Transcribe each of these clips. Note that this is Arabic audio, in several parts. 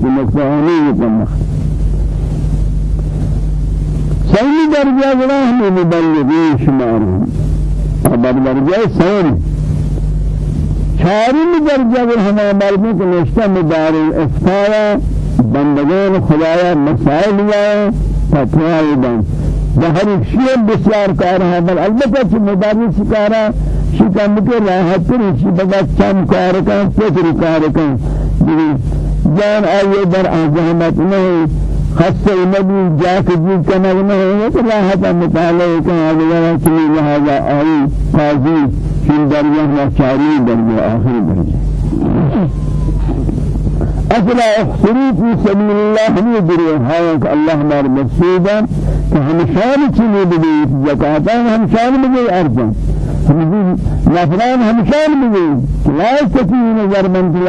کہ نقصانی یہ سیمی درجہ گنا ہمیں مبلغین شمار ہیں اب درجہ سین چارم درجہ گر ہمیں مردوں کو نشتہ مدار افتایا بندگان خدایا مسائل یا فتوای دن ظهر شیء بسیار کار ہے بل البتہ چھ مدارس کارا شکم کے راحت پر چھ بڑا چم کار کا فکر کار کا جان آئیے در آزامت نہیں خاص نبی جاک جی کنا نہیں تو راحت مطالعہ کا اگر چلی لہذا آئی قاضی فی درجہ چاری درجہ آخری درجہ أفلا أخسروا في سبيل الله هم يدرون هاي الله مار مسجدا كهم شان تني بدي زكاة هم شان أرضا هم نفران هم شان بدي لا يستطيعون نظر من في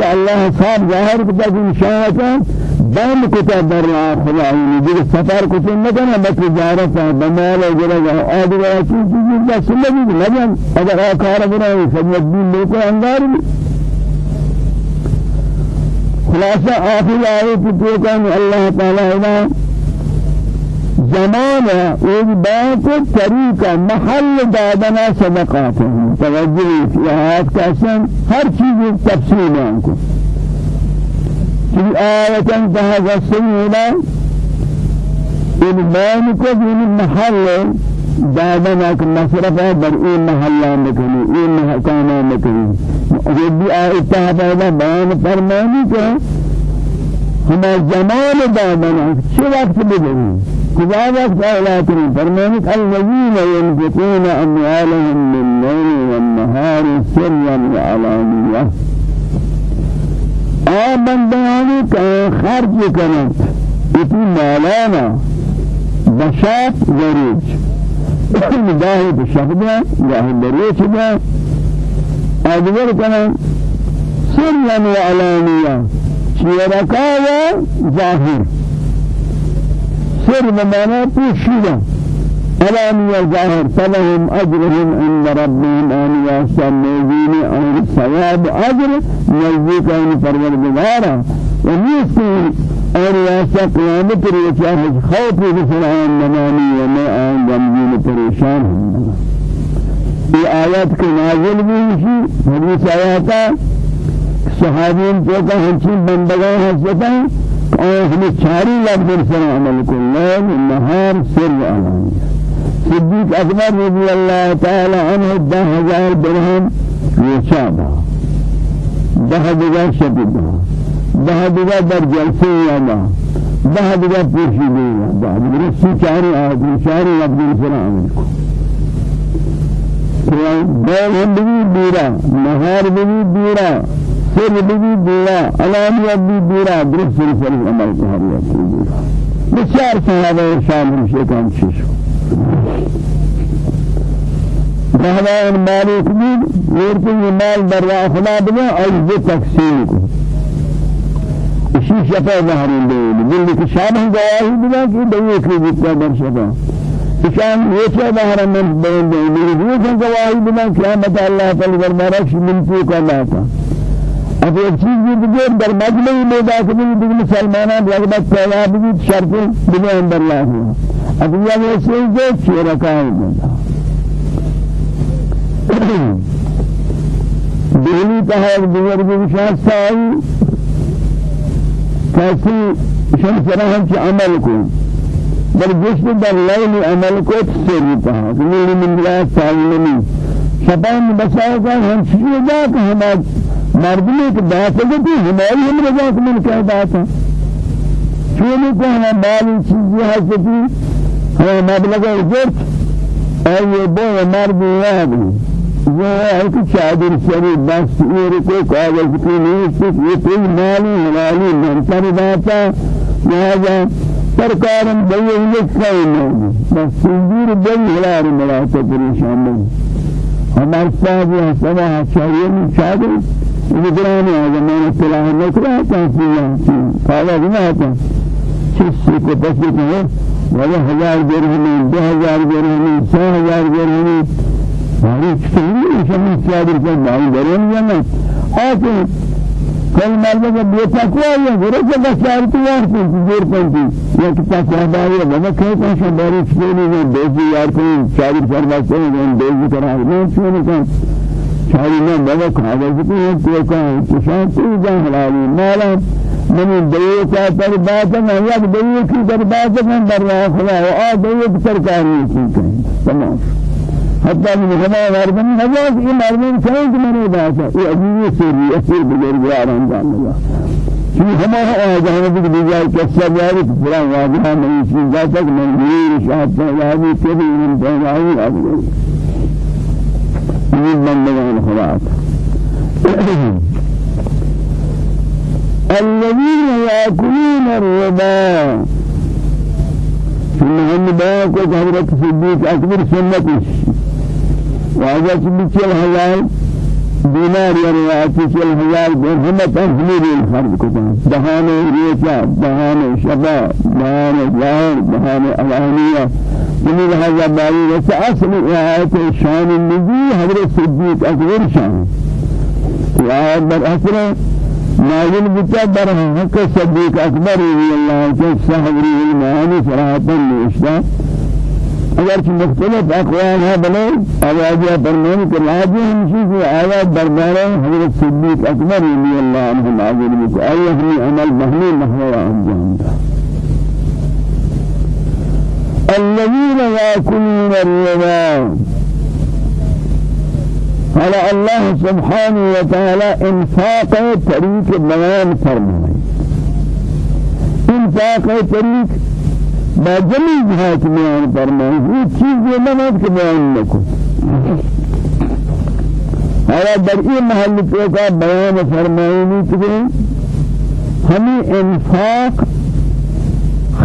الأرض إن الله صار ظاهر كتاب إن شاء الله بام كتاب در خداوند دیگر سفر کتاب نکنه بس تجارت بمال وغیرہ آدی وغیرہ چیز چیز بس لگی لگن اگر بنائے خدمت دین لوگ انگار بھی خلاصہ آخر آیت تو کہنے اللہ تعالی ہے زمان ایک بات طریقہ محل دادنا صدقات توجہ فی آیات کا سن ہر چیز تفصیل ہے ان کو کہ تہذا سنینا ان بان کو بھی محل دادنا کہ مصرفہ در این محلہ مکنی این محکامہ مکنی ربی آیتہ پیدا بیان فرمانی کہ ہما زمان دادنا چه وقت بدهی کجا وقت فرمانی الذين ينفقون أموالهم بالليل والنهار سرا وعلانية. آمن بیانی کہ خرج کنند اتی مالانا بشاط وریج گاهی بشفده گاهی بریچ ده أدبر كنا سرا وعلانية. شيركا ظاهر سر بمعنى بوشيدا علانية ظاهر فلهم أجرهم عند ربهم أن يسمون أن الثواب أجر نزيك أن پروردگارا وميسي أن يسا قيامت ريشاه خوف بسرعان منامي وما آن جمجين پریشان هم یہ آیات کے نازل بھی اسی حدیث آیاتا صحابین جو کہ ہنچی بندگان اور ہمیں چاری لفظ سر عمل کو لیل نهار سر علانیہ صدیق اکبر رضی اللہ تعالی عنہ دہ ہزار درہم ریچابا دہ دیگر شبیدہ دہ دیگر در جلسے یادا دہ دیگر پوشیدے یادا رسی چاری آدمی چاری لفظ سر عمل کو۔ بول هم بگی بیرا نهار بگی بیرا۔ سر بگی بیرا علامت بگی بیرا درست سر عمل کو ہر یک بیرا بسیار صحابہ شامل شیطان شیشو رحمان مالک بھی ورکی مال در خدا بنا عجز تقسیم کو اسی شفا ظاہرین دے دل کی شامل گواہی بنا کہ دے کی بیتا در شفا. شان یہ بہر من بین روح کا گواہی بنا قیامت اللہ تعالی دربارہ من کو کرنا تھا اب ایک چیز بھی دیگر در مجمع میں داخل بھی مسلمانان رغبت پیدا بھی شرط بنا اندر اللہ ہوا اب یہ وہ چیز ہے کہ رکھائے گا دہلی تہر دیگر بھی شاہ سائی کیسی شمس رحم کی عمل کو. بل جسم در لیل عمل کو سر تا لیل من لا سالمی شبان بسائے کا ہم جا کہ ہم بات ہے کہ ہماری ہم رضا کو من کیا بات ہے چونی کو ہم مالی چیزیں حسدی ہم مبلغ جرت اے بو مرد یاد یہ ہے کہ چادر سری بس یہ کو کاغذ کی نہیں یہ کوئی مالی حلالی منصر بات ہے لہذا سرکارم بيي يكفين بس سنجير بيي هلار ملاته پریشان نہیں ہمارے صاحب یہ سوا چاہیے نہیں چاہیے نگرانی ہے زمان اطلاع نکرا تحصیل قال بنا تھا چیز کو بس ہے ولا ہزار درہم دو ہزار درہم سو ہزار درہم ہماری چیز شمی چادر کا مال درہم یا نہ آتے کل مرد کا بیٹا کو ہے گرے سے بشار تو یار کو دیر پنتی یہ کتا صحابہ ہے بابا کہ کون سا باری چھوڑی ہے بیجی یار کو چاری فرما سے بیجی کرا ہے چھوڑی کون چاری میں بابا کاغذ کو ہے تو کا کشان تو جان حلالی مالا من دیو کا بات ہے یا دیو کی بات ہے در خدا ہے اور دیو کی سرکاری کی تمام۔ حتى من هنا مردم نجاز إيه مردم كان من باسا إيه أجيب سيري أسير بجرجار أنجام الله في هما جهنم في بجاي كسر جاري فلان واجها من يشين ذاتك من غير شهادة جاري كذي من جاري أبدا من من من خلاص الذين يأكلون الربا. ثم باكو حضرت صديق أكبر سنة واجا چل ہزار دینار یا روایتی چل ہزار درہم تحمیل الخرج کو دہانے ریچا دہانے شبا دہانے ظاہر دہانے علانیہ من هذا باري وسأصل آيات شان النبي حضرت صديق أكبر شان وآيات بالأسرة نازل بتا بر حق صديق أكبر رضي الله عنه صحبه المعاني صراحة لإشتاق اگر کہ مختلف اقوال ہے بلے آوازیہ فرمان کہ راجی ہمشی کی آیات دربارہ حضرت صدیق اکبر رضی اللہ عنہ نازل کو آئی ہمیں عمل محلی محور انجام دا الذين يأكلون الربا. قال الله سبحانه وتعالى انفاق طريق بيان فرمائے انفاق طريق با جمی جهات بیان فرمائیں یہ چیز یہ نماز کے بیان نکو اور در این محل پہ کا بیان فرمائیں نہیں انفاق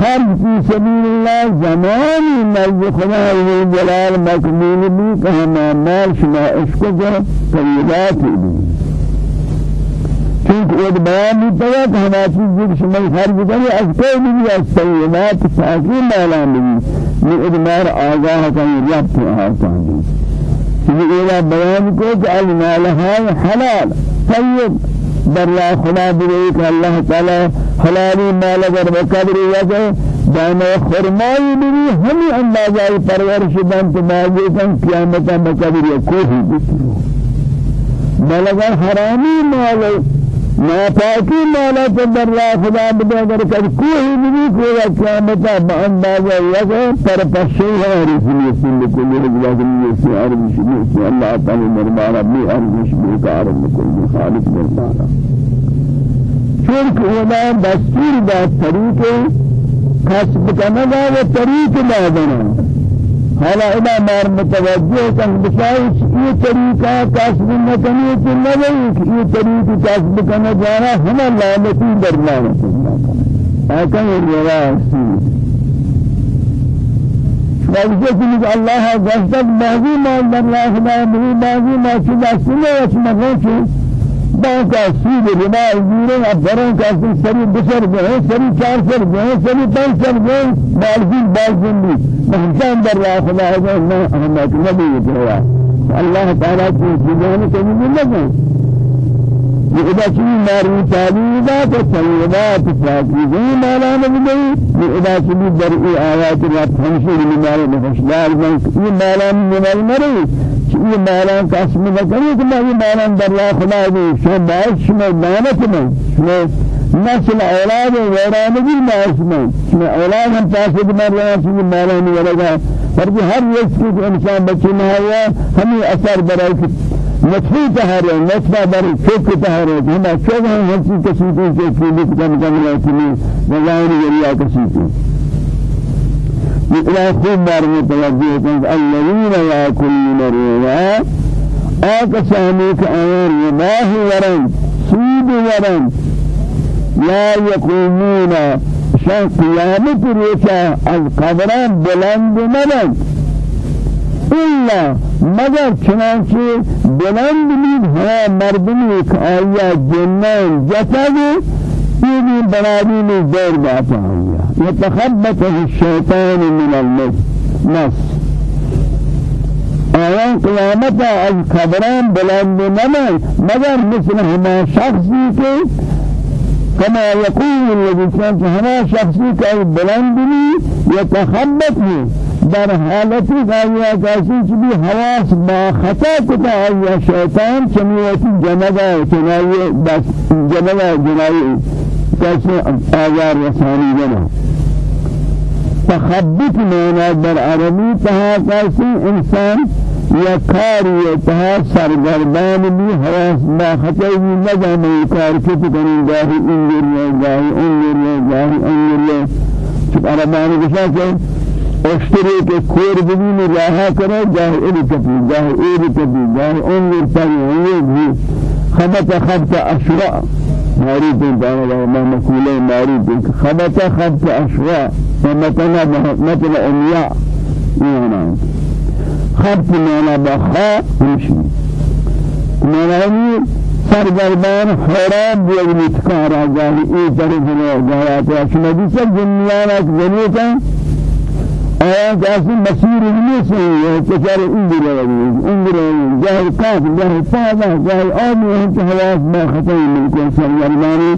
خرج في سبيل الله زمان نزد خدا جلال مقبول کہ ہم مال شما عشق جو طیبات بھی چونکہ ایک بیان بھی پڑا کہ ہم آچی جب شمال خارج کریں از کوئی بھی از سیدات ساکی مالا بھی. من ادمار آگاہ کہیں رب آتا بھی چونکہ ایلا بیان کو کہ المالهای حلال طیب در لا خدا بھی کہ اللہ تعالی حلالی مال اگر بقدر وجہ دانا خرمائی بھی ہمیں اندازہ پرورش بنت ماجے کن قیامتا بقدر یا کوئی بھی بل اگر حرامی مال ناپاکی مالا تو در را خدا بده اگر کد کوئی بھی کوئی قیامتا باندازہ یکا پر پشی ہے رسول رسول کلی رجلا کلی سی عرب شبی سی اللہ تعالی مرمانا بی عرب کا عرب کلی خالق مرمانا چونکہ اولا دستور دا طریق کسب کنگا و طریق دادنا حالا ادا مار متوجہ کن بشایش یہ طریقہ کسب نکنی کہ نہیں کہ یہ طریقہ کسب کرنا جانا ہم لعنتی درمان ایسا یہ روایت وجه كل الله جزاك بعضي ما الله خدا به بعضي ما شد سنة وشمعه بانکا سود ربا زیرے ابروں کا سری بسر گئے سری چار سر گئے سری پانچ سر گئے بالزین بالزین بھی۔ محسن در راہ خدا ہے میں احمد نبی جوا اللہ تعالیٰ کی جنان کو نہیں لگا یہ ادا چیز ماری تعلیمہ تو طیبات فاقیزی مالا نبی یہ ادا چیز در ای آیات رب ہمشیر مالا نفشدار من یہ مالا من مری یہ مالان قسم نکنی کہ میں مالان در اللہ خدا دی شما باعث شما دانت میں شما نسل أولاد ویرانگی باعث میں شما أولاد ہم تاسد مر رہا چیز مالان ورگا بلکہ ہر ایک چیز انسان بچی نہ ہوا ہمیں اثر برای کہ نطفی تہارے نطفہ بر فک تہارے ہم اچھا ہیں ہر چیز کسی کے فیلی کم کم لیکن نظام ذریعہ کسی چیز إلى خوب بار متوجه كنت الذين يأكلون الربا. آكساني كأيان رباه ورن سود ورن لا يقومون شان قيامت ريشا القبران بلند مدن. إلا مگر چنانچه بلند مید ها مردمی که آیا جنان جسد يجي بنادين الزور باتا يتخبطه الشيطان من المس نص. آیان قیامت از خبران بلند نمان مگر مثل ہما شخصی کے كما يقول الذي كان هنا شخصي كأي بلندني يتخبطني در آیا کسی چی بھی حواس با خطا کتا آیا شیطان چمیتی جنگا چنائی بس جنگا جنائی کسی آزار رسانی جنا تخبط مانا در عربی تها کسی انسان یا کاری تها سرگردان بھی حواس با خطا بھی نجامی کار کتی کنی گاہی انگر یا گاہی انگر یا گاہی انگر یا چپ عربانی کشا کہ اشتری کے کور ببین راہا کرے جاہ ایلی کپی جاہ ایلی کپی جاہ انگر پری انگر بھی خبت خبت اشراء ماری دین دانا ما مقولة ماری دین خبت خبت اشراء ومتنا مثل انياء يعني خبت مانا بخاء ومشي مانا هني سرگردان حرام بیگنی تکارا جاہی ای طرف نے جاہی شما دیسا جنیانا جنیتا آیا کسی مسیر نیست یا کچار اندر روی اندر روی جاهل کاف جاهل فاضا جاهل آمی هم که ما خطایی ملکن سرگرمانی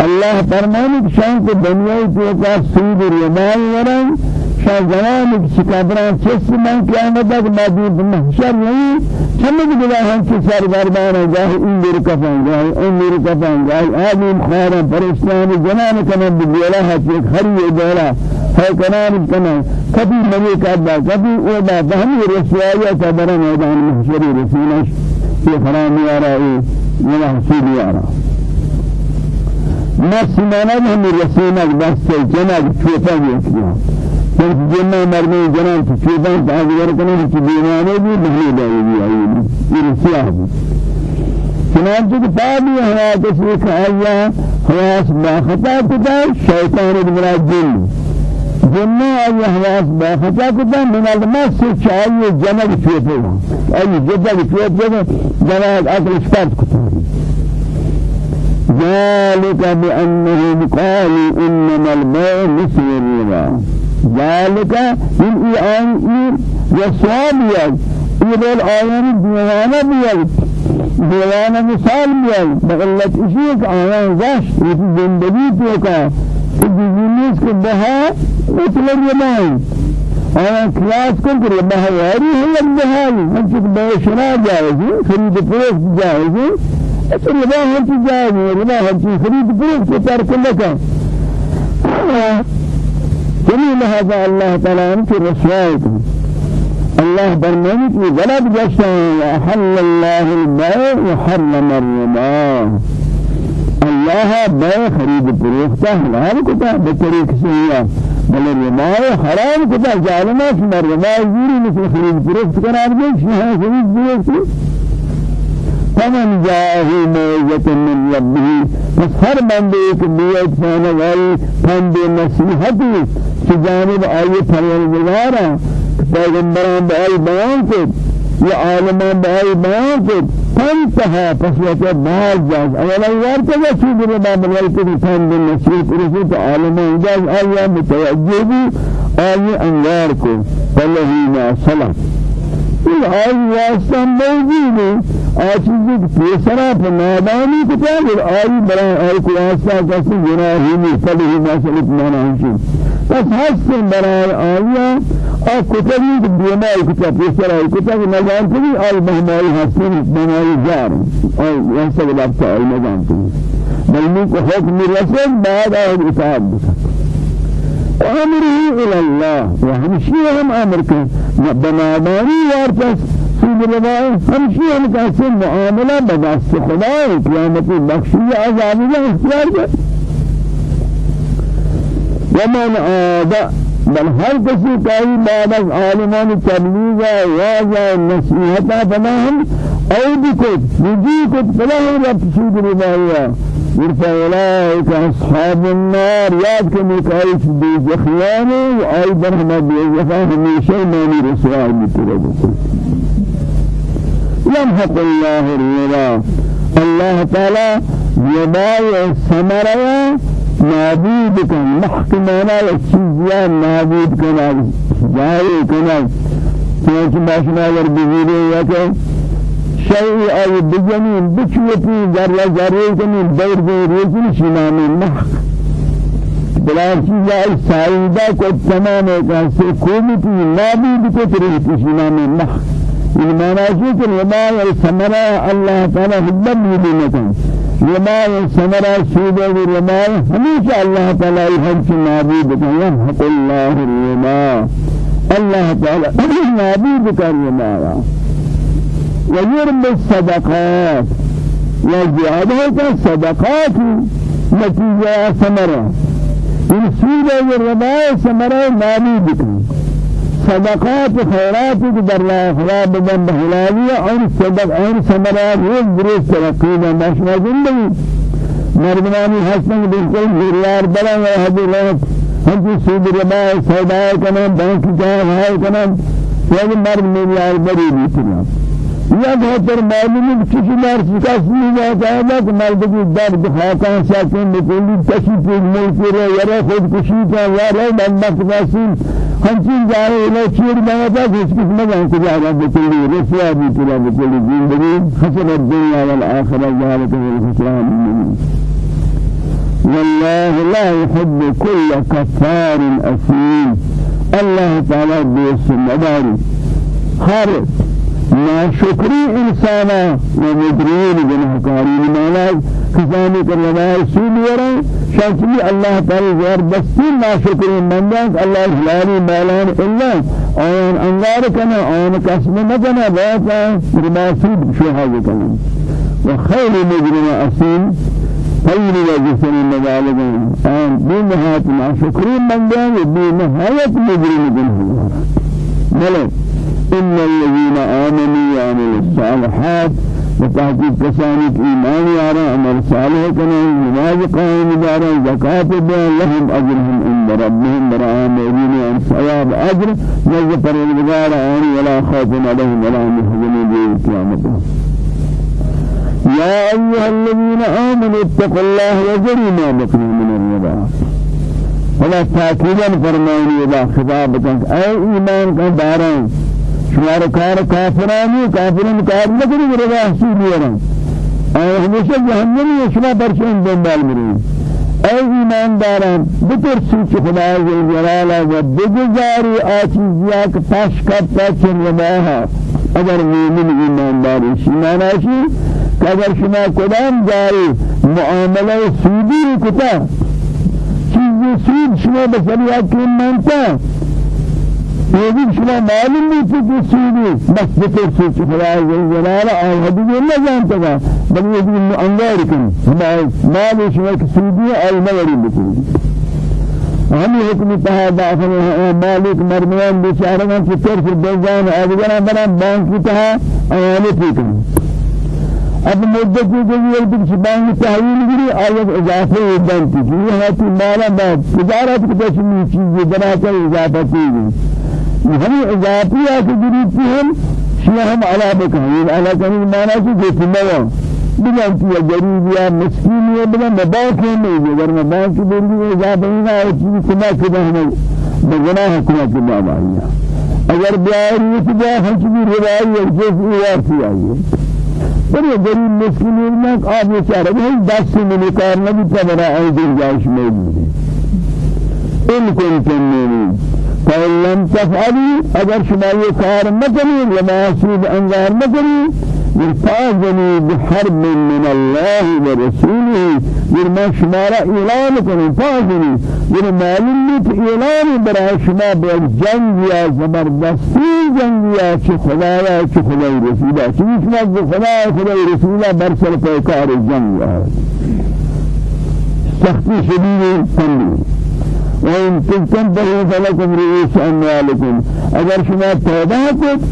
الله فرمانی شان که دنیای توکا سود رمال ورن شان زمانی که شکابران چست من قیامت تک مدید محشر نہیں چمه دیگر هم که سرگرمان جاهل اندر کفن جاهل اندر کفن جاهل آدم خارا پرستان جنان کنن بگیلا حتی خری دولا ہے کنان کنان کبھی مری کردا کبھی اودا بہمی رسوایا تبر میدان محشر رسولش یہ حرام یارا یہ حصول یارا نفس مانا ہم رسولک سے جناب چھوٹا گیا جن جنہ مرنے جناب چھوٹا تاجر کرنے کی دیوانے بھی نہیں دے گی آئی یہ رسیا ہے چنانچہ کہ پابی ہوا کسی کھایا حواس باخطا کتا شیطان ابن جن جنة أي حواس باختا من المس شاي جنب شوفه أي جدد شوفه جنب أكل شفاف كتا ذلك بأنهم قالوا إنما البيع مثل الربا ذلك من إيان يد إذا الآيان ديوانا بيد ديوانا مثال بيد بغلت إشيك آيان غش في زندگی جنس کے بہا مطلب یہ نہیں اور کلاس کو کرے بہا یاری ہے لگ بہالی ہم چک بے شنا جائز خرید فروخت جائز اچھا ربا ہر چیز جائز ہے ربا ہر چیز خرید فروخت سے ترک لکا جميع لهذا الله تعالى أنت رسوائكم الله برنامج غلط جشن وحل الله البيع وحرم الربا الله بيع خريد فروخته حلال كتا بطريق سيئة بل الربا حرام كتا ظالمة شما الربا يجيري مثل خريد فروخت قرار بيش شما خريد فروخت فمن جاءه موعظة من ربه بس هر بندے ایک بیعت فانا والی بندے نصیحتی کی جانب آئی پروردگارا پیغمبران بآئی بیان کت یا عالمان بآئی بیان کت فانتهى فسوة بعض جاز. اولا يارتجى شيء بالباب الوالد فان بالنسير فرسوت عالمان جاز آيا متوجه آيا انواركم فالذين صلح الآي واسطة موجود آچیزی پیسرا پنادانی کتا اور آئی برای آئی کو واسطہ کسی گناہی میں فلہی مسئلت مانا ہنشی بس حسن برای آیا آ کتابی که بیماری کتاب پیسرا کتاب نجان کنی آئی مهماری حسن بنایی جار آئی واسطہ لفظ آئی نجان کنی بلنی کو حکم رسل بعد آئی اطاعت بکت وأمره إلى الله. وهمشي هم أمر كن بناداني وارتس. الله همشي هم كاسم معاملة بدست خداي. قيامة بخشي عذاب الله اختيار ومن عاد بل هر کسی کئی بعد از عالمان تبلیغ واضح نصیحت فلاهم أو بکت نجی کت فلاهم رب سود ربایا فأولئك أصحاب النار. ياد كم يكايش بيزخيان وأيضا هما بيزخان هميشة ماني رسواه بتربك يمحق الله الرضا. الله تعالى يبايع الثمرة نابود كن محكمانا الشيزيان نابود كن جاري كن چنانچہ ماشنا ور بزیرے یا کہ شيء أي بجنين بشوتي ذرة ذرة جنين دور دور رجل شنامي محق بلا چیز ای سایده کو تمام کاسه کومیتی نابی بکو تریتی شنامي محق این معنی که لما الثمرة الله تعالى حبب يدينكم لما الثمرة سيدة لما هميشه الله تعالى يحب نابي بكو يحق الله الرما الله تعالى نابي بكو الرما ويرمي الصدقات. وزيادة الصدقات نتيجة ثمرة. السورة والرباء ثمرة مالي بكم صدقات خيرات در الآخرة بدن بحلالية اور صدق اور ثمرات روز درست ترقيبا ماشنا زندگی. مردمانی حسن بالکل غریار بلا و حضرات ہم کی سود ربا سودا کنن بینک جان ہے کنن. یہ مرد میلیار بری بیتنا یا بہتر معلوم کسی مار شکست نہیں جاتا ہے کہ مرد کی درد خاکان ساکن بکلی کسی پر ملک رہے یا خود کشی کا یا رہے بندک واسیم ہنچین جائے الہ چیر بہتا کس کس مجھان کو جانا بکلی رسوا بھی تلا بکلی زندگی خسر الدنیا والآخرة ذلك الخسران والله لا يحب كل كفار أثيم الله تعالى بيس مداري خارج ناشکری انسانا و مدرین گناهکاری نمانا کسانی که لنای سود ورن شخصی اللہ تعالی زبردستی ناشکری مندان اللہ حلالی مالان الا. آن انگار کنا آن کسب نکنا باتا رما سود شوها کنا و خیر مجرم اصیل. خیر وجسن مبالغان آن بنهایت ناشکری مندان و بنهایت مجرم گناهکار. ملک إن الذين آمنوا وعملوا الصالحات وتحقيق كسانك إيمان يارا عمل صالح كنا نماز قائم دارا زكاة بيان لهم أجرهم عند ربهم براء مؤمنين عن ثواب أجر. جزء فرنبغار آن ولا خوف عليهم ولا هم يحزنون بيوم قيامتهم يا أيها الذين آمنوا اتقوا الله وذروا ما بقي من الربا. ولا تأكيدا فرماني إذا خطابك أي إيمان كدارا شمار کار کافرانی کافران کار نکنی برای حسود میرن اور ہمیشہ جہنمی شما برچین دنبال مرین اے ایمانداران بترسی چه خدا جلال و بگذاری آچیزیا که پاش کرتا چن رماها اگر مومن ایمانداری شماناشی که اگر شما کدام جاری معامله سودی کتا چیز سود شما بسریعت که منتا. یہ شما معلوم نہیں کہ سودی بس بطور سے خدا جلال اور حدیث نہ جانتا گا بل یہ بھی انگار کن مال شما کہ سودی اور مغری بطور ہم حکم تہا داخل مالک مرمیان بیچارہ کی طرف بزان ادگرا بنا بانک کی تہا ایالت کن اب مدت کی جو یہ بانک تحویل گری آیت اضافہ بنتی یہ ہے کہ مالا بعد تجارت کی چیز بنا کر اضافہ کی گئی ہمیں اضافیات جریتی ہم شیعہ ہم علا بکہیں علا کنی مانا جیتی موا بلان کیا جریب یا مسکین یا بلان مباک ہے نہیں ہے اگر مباک کی بلی اضافہ ہی نہ ہے چیزی کما کدا ہمیں بگناہ کما آئیا اگر بیاری یہ کدا ہم چیزی روائی ایک جیسی وارسی پر یہ غریب مسکین میں آپ یہ چاہ رہے ہیں دس سے کار نبی تبرا آئی دل جائش میں ان کنتم مومنین فإن لم تفعلوا أجر شما يكار مكني وما أسود أنظار مكني يرفعني بحرب من الله ورسوله يرما شما را إعلان كني فاضني يرما لنت إعلان برا شما بالجنگ يا زبردستی جنگ يا چه خدايا چه خدای رسولا چه شما خدا خدای رسولا برسل پیکار جنگ يا. سختی شدید تنبیه. وإن تنتبهوا فلكم رؤوس أموالكم. أجر شما توبة كنت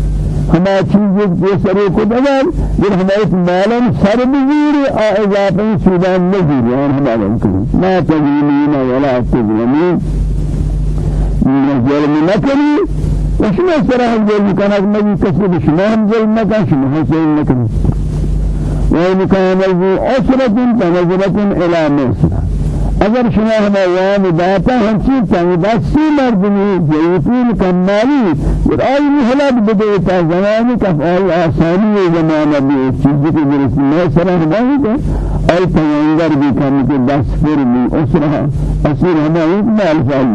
ہما چیز کے سرے کو بدل پھر ہمارے مالا سر بزیر اضافہ سودان نزیر اور ہمارا کریں لا تظلمین ولا تظلمین ظلم نکنی. وشما سرح ظلم کنک مجی کسی بشما ہم ظلم نکن شما حسین نکنی وإن كان ذو عسرة فنظرة إلى ميسرة اگر شما ہم ایام داتا ہم چیز تنگ دستی مردمی جیتین کمالی اور آئی محلت بدیتا زمانی کف آئی آسانی زمانہ بھی اس چیزی کی درست میں سرح نہیں کہ آئی پیانگر بھی کم کے دس پر بھی اسرہ اسیر ہمیں مال فائل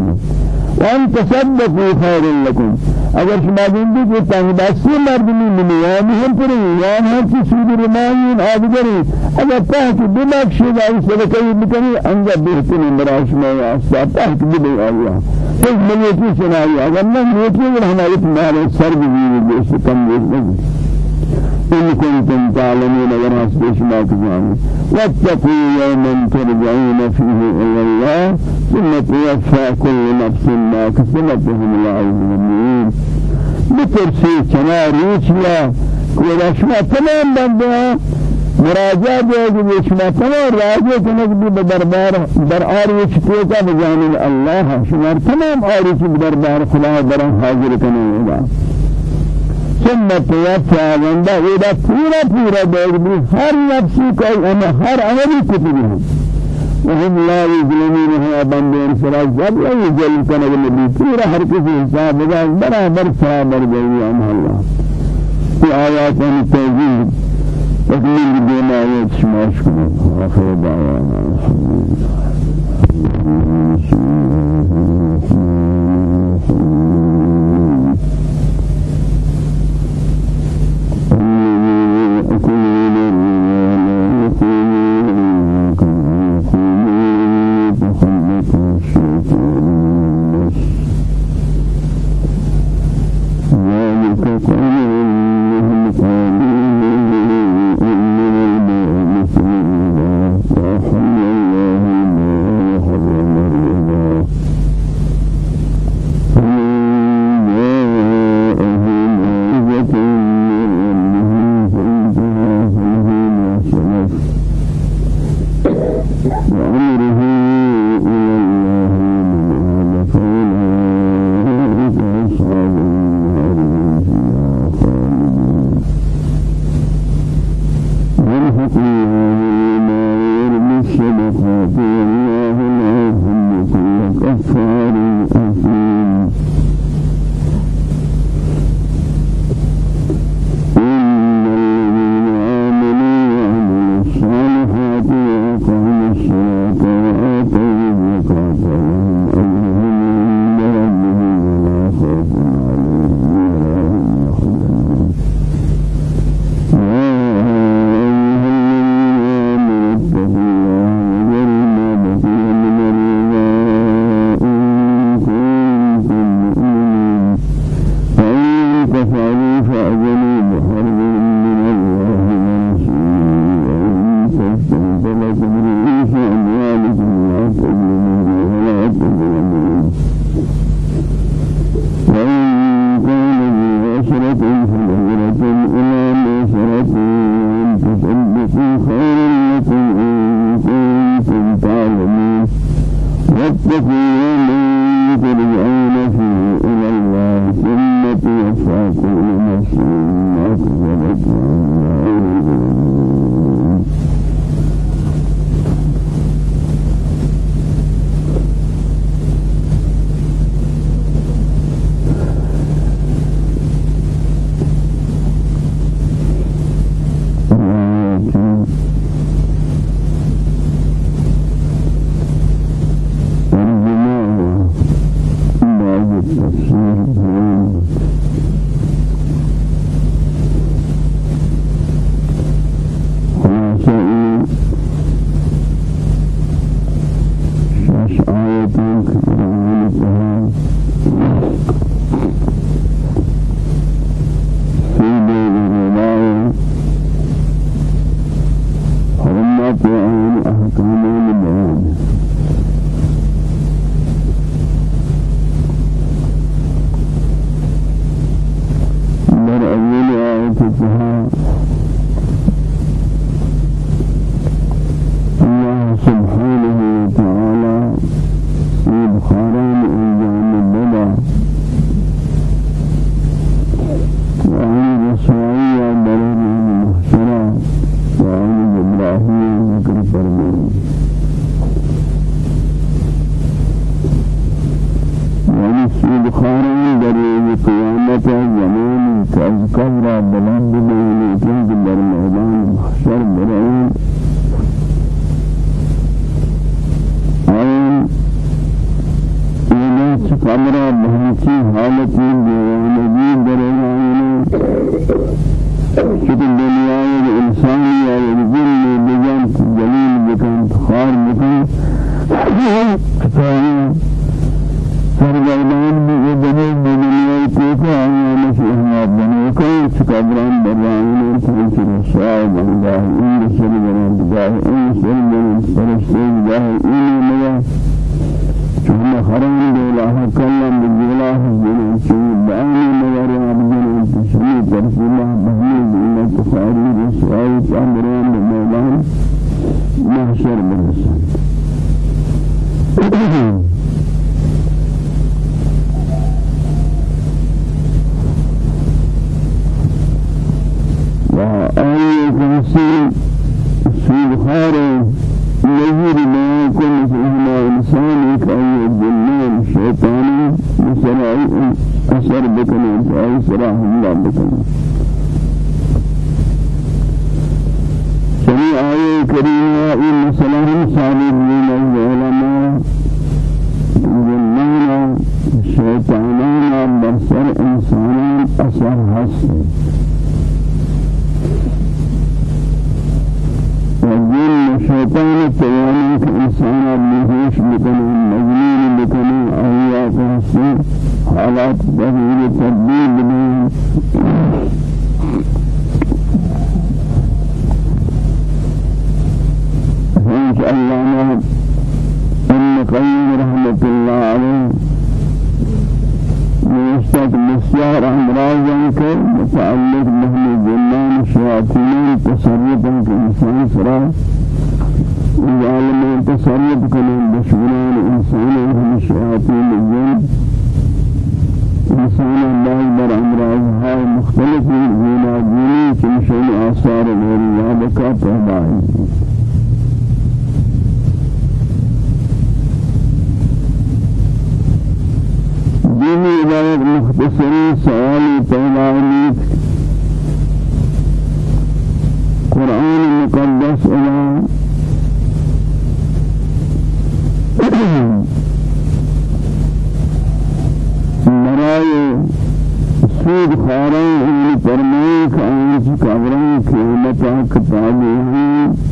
وان تصدقوا خير لكم. اگر شما دیندی کہ تنگ دستی مردمی منیان ہم پر یان ہم کی سود رمائین آدگری اگر تحت دماغ شد آئی صدقی بکنی آنجا بہتنی برای شما واسطہ تحت دلی آیا پھر ملیتی سنائی اگر نہ ملیتی ہماری تمہارے سر بھی جیسے کم دیکھ إن كنتم تعلمون ورهس بشما كذاني واتقوا يوما ترجعون فيه إلى الله ثم توفى كل نفس ما كسبت وهم لا يظلمون. بترسي كما ريشلا كولا شما تمام بندها. مراجعہ دے کہ شما تمام راجع بھی دربار در آری کا بجانب اللہ شما تمام آری چک دربار خدا در حاضر ہوگا ثم توفى وندا ودا پورا پورا دیگری ہر نفسی کو ہم ہر عملی کتبی ہیں وهم لا يظلمون هو بندين سرا جب لا يظلم كان النبي پورا ہر کسی حساب لگا برابر برابر گئی ہم اللہ في آيات التوحيد تكمل بما يتشماش كله آخر دعوانا الحمد لله من بلد من رئيس أموالكم الله از بلند بیانی کنید در مهدان محشر برائیم آن اینه چه قبر بهمکی حالتی بیانی برائیم آنه چه بجانت جلیل بکن خار بکن مستق بسیار امراض کے متعلق بہن جنان شیاطین تصرف کے إنسان سرا ظالم تصرف کرنے دشمنان إنسان ہم شیاطین الجن إنسان اللہ بر امراض ہائے مختلف زینا دینی چمشن آثار میری یاد کا پیدا دینی عبادت مختصری سوالی پیدا قرآن مقدس الان برای سود خاران این فرمایی که آنچه کبران قیمتا کتابی ہیں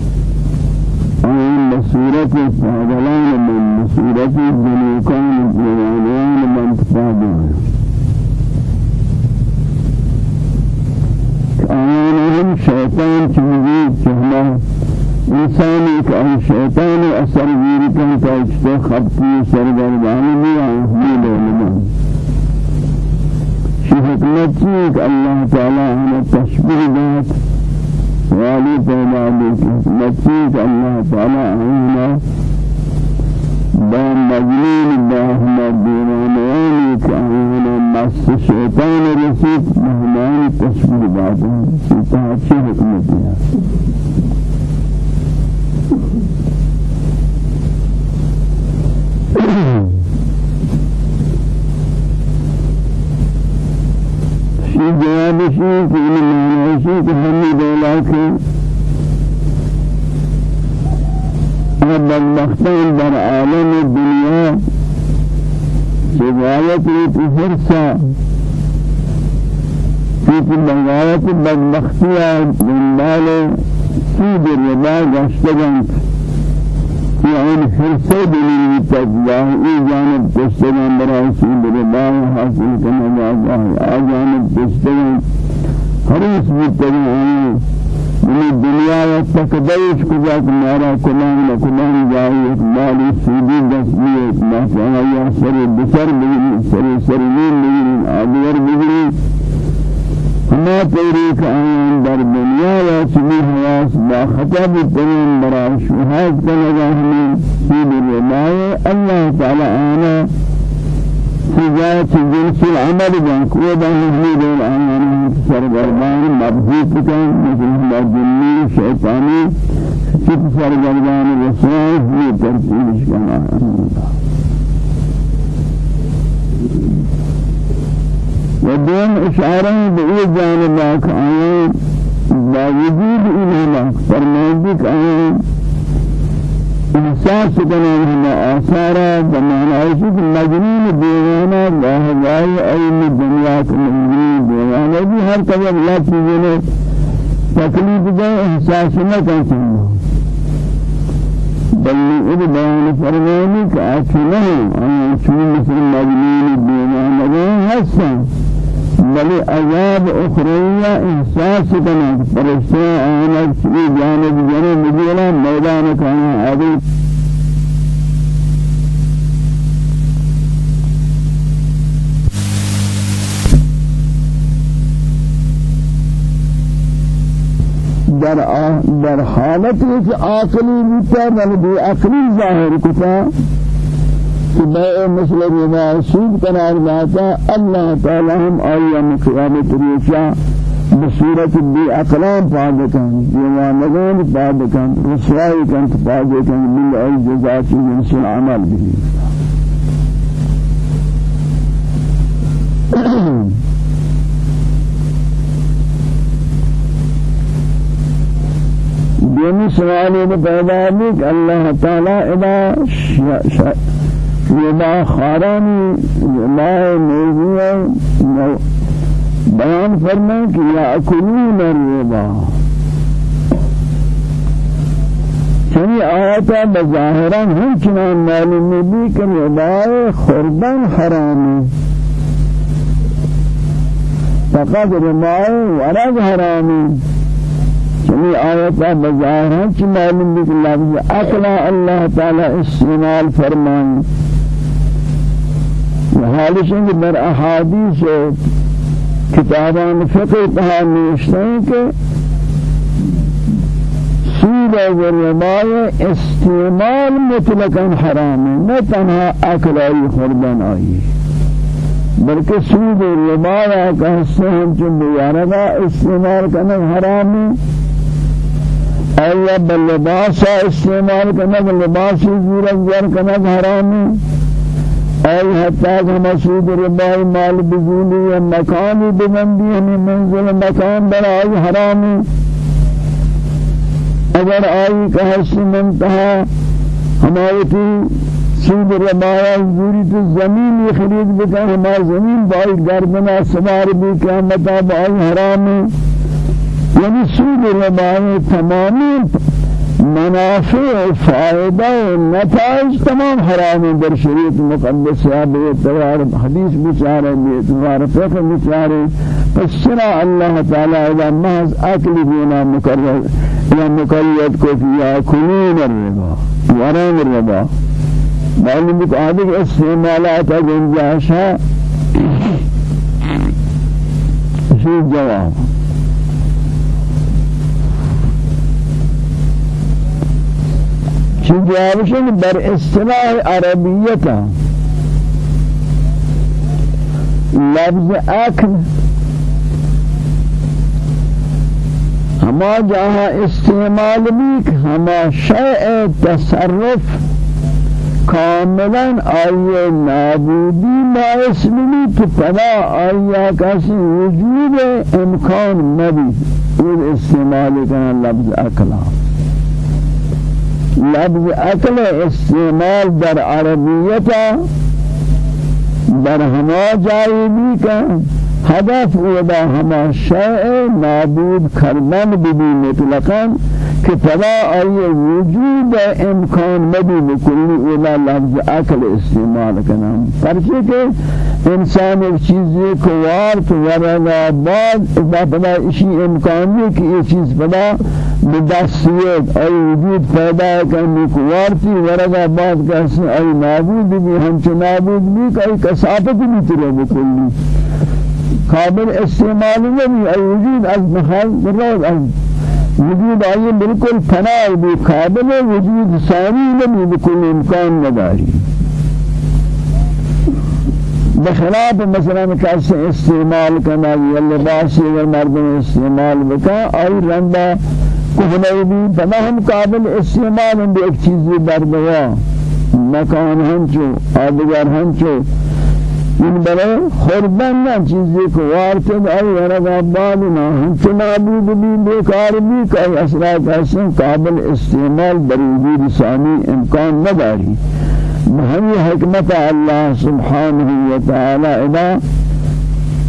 آن بصورت پاگلان من بصورت جنوکان جوانیان من تفادون آن هم شیطان چیزی چهما انسانی که آن شیطان اثر گیری کن تا اچتا خبتی سرگردانی بھی آنهی دولمان شی حکمت چیز اللہ تعالی ہمیں تشبیح دات والی پیدا دیکھ نتیج اللہ تعالی آئینا با مجنون با ہما دیوانیانی کہ آئینا مس شیطان رسید مہمان تشبیح داتا سیتا اچھی حکمت دیا شی جواب شی کہ معنی شی کہ ہم کے بدبختان در عالم الدنيا شغایت ریت حرسا في بدبختیا دنبال سود ربا گشتگند يعني حرسه دلیل تجاه ای جانب تشتگان برای ربا حاصل کرنے جاگا آ جانب تشتگان حریص من دنیا و تقدیش کجا کمارا کلام و کلام جایی مالی سودی دستی یا سر بسر بگیری سر سرین بگیری آدیر بگیری ہما تحریک آیان در دنیا و چمی حواس با خطاب ترین برا شہاد کنگا ہمیں سید الرمائے اللہ تعالی آنا سجاة جنس العمل جانك وده حميد الآن سرگردان مبهوت كان مثل هما جنی شیطانی. ست سرگردان رسول هي ترتیبش کنا ودون اشعاره بئی جانباک آیان باوجود انہما فرمائدک آیان احساس کنه هما آثارا بمعنى عشق مجنون دیوانا لاهوای علم دنیا کے مجنون دیوانا بھی ہر قدر لا چیزیں تکلیف دے احساس نہ کر سکنا بل اب بیان فرمانی کہ اچھی نہیں ان چون مثل مجنون دیوان لگے حسن بل عذاب اخرویہ إحساس کرنا فرشتہ آنا چلی جانب جنب مجیلا میدان کہاں عادل در در حالت کہ عقلی بیتا بل بی عقلی ظاہر کتا بے مثل رضا سود قرار داتا ہم آیا مقیامت ریشا بصورت بی عقلان پادکن دیوانگان پادکن رسوائی کن پادکن من الجزاء جنس العمل بھی۔ دومی سوالی پیدا بھی کہ اللہ تعالی ادا یما خارانی یما موضوع بیان فرمائیں کہ یاکلون الربا چنی آیتا بظاہرا ہم چنان معلوم بھی کہ ربا خوردن حرامی فقط ربا ورد حرامی چمی آیتا بظاہر ہیں چی معلوم بھی کہ لفظ اقلا اللہ تعالی استعمال فرمائیں۔ حالشیں کہ در احادیث کتابان فقہ تہا نوشتے ہیں کہ سود و ربای استعمال مطلقا حرام ہے نہ تنہا اکلائی خوردن آئی بلکہ سود و ربای کا حصہ ہم چون استعمال کرنا حرام ہے باللباس استعمال کرنا لباس زورت گر کرنا حرام حتی کہ مسعود ربائی مال بزولی و مکانی بگندی ہمیں منزل مکان بر آئی حرام اگر آئی کہ حسی منتہا ہماری تھی سود ربایا زوری تو زمین خرید بکا ہمارا زمین بائی گردنا سوار بھی قیامتا بائی حرام یعنی سود ربای تمامی منافع فائدہ نتائج تمام حرام در شریعت مقدس ہے بے اعتبار حدیث بچارے بے اعتبار فقہ بچارے پس چرا اللہ تعالی اذا محض اکل بینا مقرر یا مقید کو فیا کنون الربا ورام الربا۔ معلوم بک آدھے استعمالات گنجاشا اسی جواب۔ چی جوابشن بر اصطلاح عربیتا لفظ اکل. ہما جہاں استعمال بھی ہما شیء تصرف کاملا آئیے نابودی باعث بھی تو پدا آئیہ کسی وجود امکان نبی. یہ استعمال کرنا لفظ اکلا لفظ اکل استعمال در عربیتا در ہما جائی بھی کا هدف ودا ہما شیء نابود کردن بھی مطلقا کہ فلا ای وجود امکان مبی بکلی ولا لفظ عقل استعمال کنم. پرچہ کہ انسان ایک چیزی کو وارت ورگا بعد بدا اسی امکان نہیں کہ یہ چیز بدا بدستیت ای وجود پیدا کرنے کو وارتی ورگا بعد کہتے ہیں ای نابود بھی ہمچہ نابود بھی کہ ای کسافت بھی ترے بکلی قابل استعمال نہیں ای وجود از محل براد از وجود آئی بالکل فنا بھی قابل وجود ثانی نہیں بکل امکان نداری۔ بخلاف مثلا کسی استعمال کرنا یا لباسی اگر مردم استعمال بکا آئی رندہ کہنے بھی فنا ہم قابل استعمال ہم بھی ایک چیزی بردوا۔ مکان ہنچو آدگر ہنچو من بلے خربن نہ چیزی کو وارتے آئی ورگا بالنا ہم چنابود بھی بیکار بھی کئی اثرات حسن قابل استعمال بروجود ثانی امکان نداری. بہمی حکمت اللہ سبحانہ وتعالی ادا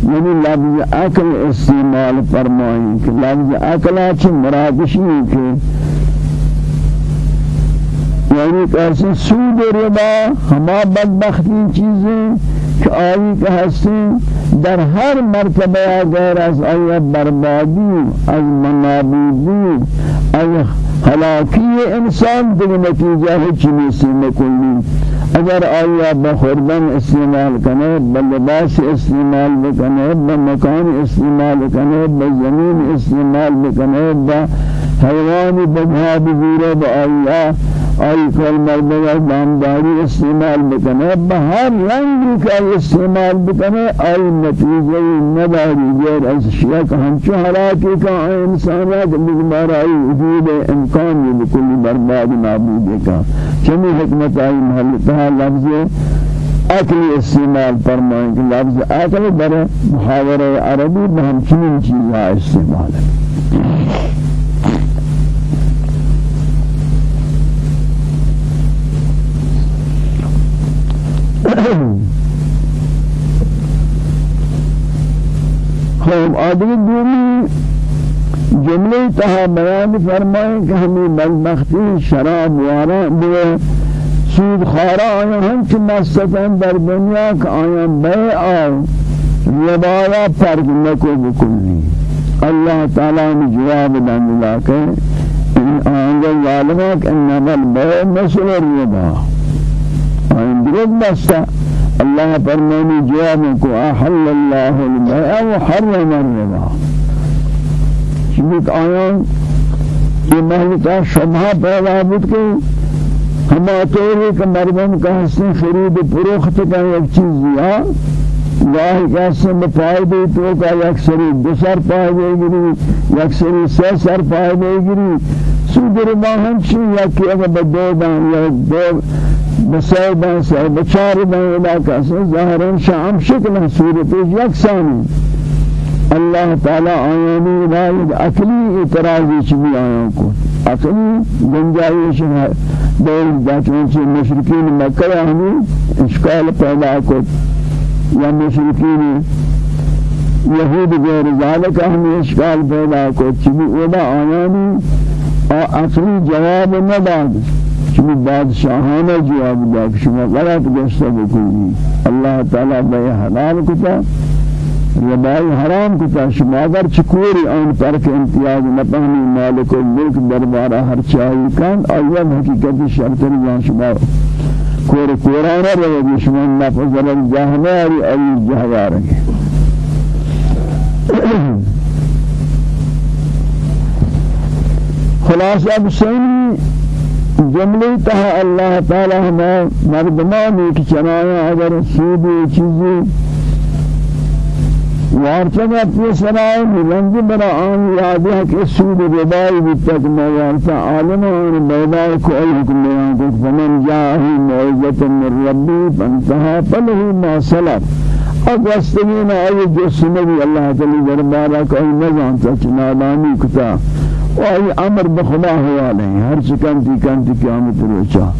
یعنی لفظ عقل استعمال فرمائیں کہ لفظ عقل اچھ مرادشی کہ یعنی کیسے سود ربا ہما بدبختی چیزیں کہ آئی کہ ہستی در ہر مرتبہ غیر از آئی بربادی از منابودی از ہلاکی انسان دیگر نتیجہ ہے چیزیں سینے کلی اگر آیا بخوردن استعمال کنه بلباس استعمال بکنه بمکان استعمال کنه بزمین استعمال بکنه بحیوان بجها بزیره بآیا آئی کل مردگا دامداری استعمال بکنے بہر رنگ کا استعمال بکنے آئی نتیجہ نداری غیر از شیعہ ہمچو حلاکی کا انسانات مجمار آئی وجود امکان بکلی برباد معبود کا۔ چمی حکمت آئی محلتها لفظ اکلی استعمال فرمائیں کہ لفظ اکل در محاورہ عربی بہم چنین چیزا استعمال ہے خوب آدمی دومی جملے تہا بیان فرمائیں کہ ہمیں بدبختی شراب وارا بے سود خارا آیا ہم چھ مستتن در دنیا کہ آیا بے آو ربایا فرق نکو بکلی اللہ تعالیٰ نے جواب دن اللہ کہ ان آنگل ظالمات انما البيع مثل الربا آئین درد بستا۔ الله فرماني جوابك أحل الله البيع وحرم الربا شبك آيان یہ محلتا شبہ پیدا بود کہ ہما طوری کہ مردم کا حسن خرید پروخت کا ایک چیز دیا گاہی کا حسن بفائدے تو کا یک سری دو سر پائدے گری یک سری سہ سر پائدے گری سود ربا ہمچی یا کہ اگر بدو دان یا دو بسای بان سای بچار بان علاقہ سے ظاہرین شام شکل صورت یکسانی اللہ تعالی آیانی رائد اکلی اعتراضی چمی آیان کو؟ اکلی گنجائش ہے دور جاچون سے مشرکین مکہ ہمیں اشکال پیدا کو یا مشرکین یہود غیر ذالک ہمیں اشکال پیدا کو چمی اولا آیانی؟ اکلی جواب نداد شما بادشاہانہ جواب دا کہ شما غلط گشتہ بکنی. اللہ تعالی بے حلال کتا ربائی حرام کتا. شما اگر چکوری آن پر کے امتیاز نپہنی مالک الملک دربارہ ہر چاہی کن آیم حقیقت شرط جان شما کور کورانا رہے شما نفذ الجہناری ای جہوارنگی خلاصہ بسینی جملے تہا اللہ تعالی ہمیں مردمانی کی چنایا اگر سودی چیزی وارچن اپنی سرائے ملنگ برا آن یادی ہے کہ سود ربائی بیتک موارتا عالمان بیدائی کو ای حکم بیان کو فمن جاہی معزت من ربی فانتہا فلہی ما سلف اگوستگین آئی جس نبی اللہ تعالی دربارہ کو ای نظام تا چنادانی کتا وہی أمر بخدا ہوا نہیں ہر چکنتی کنتی روچا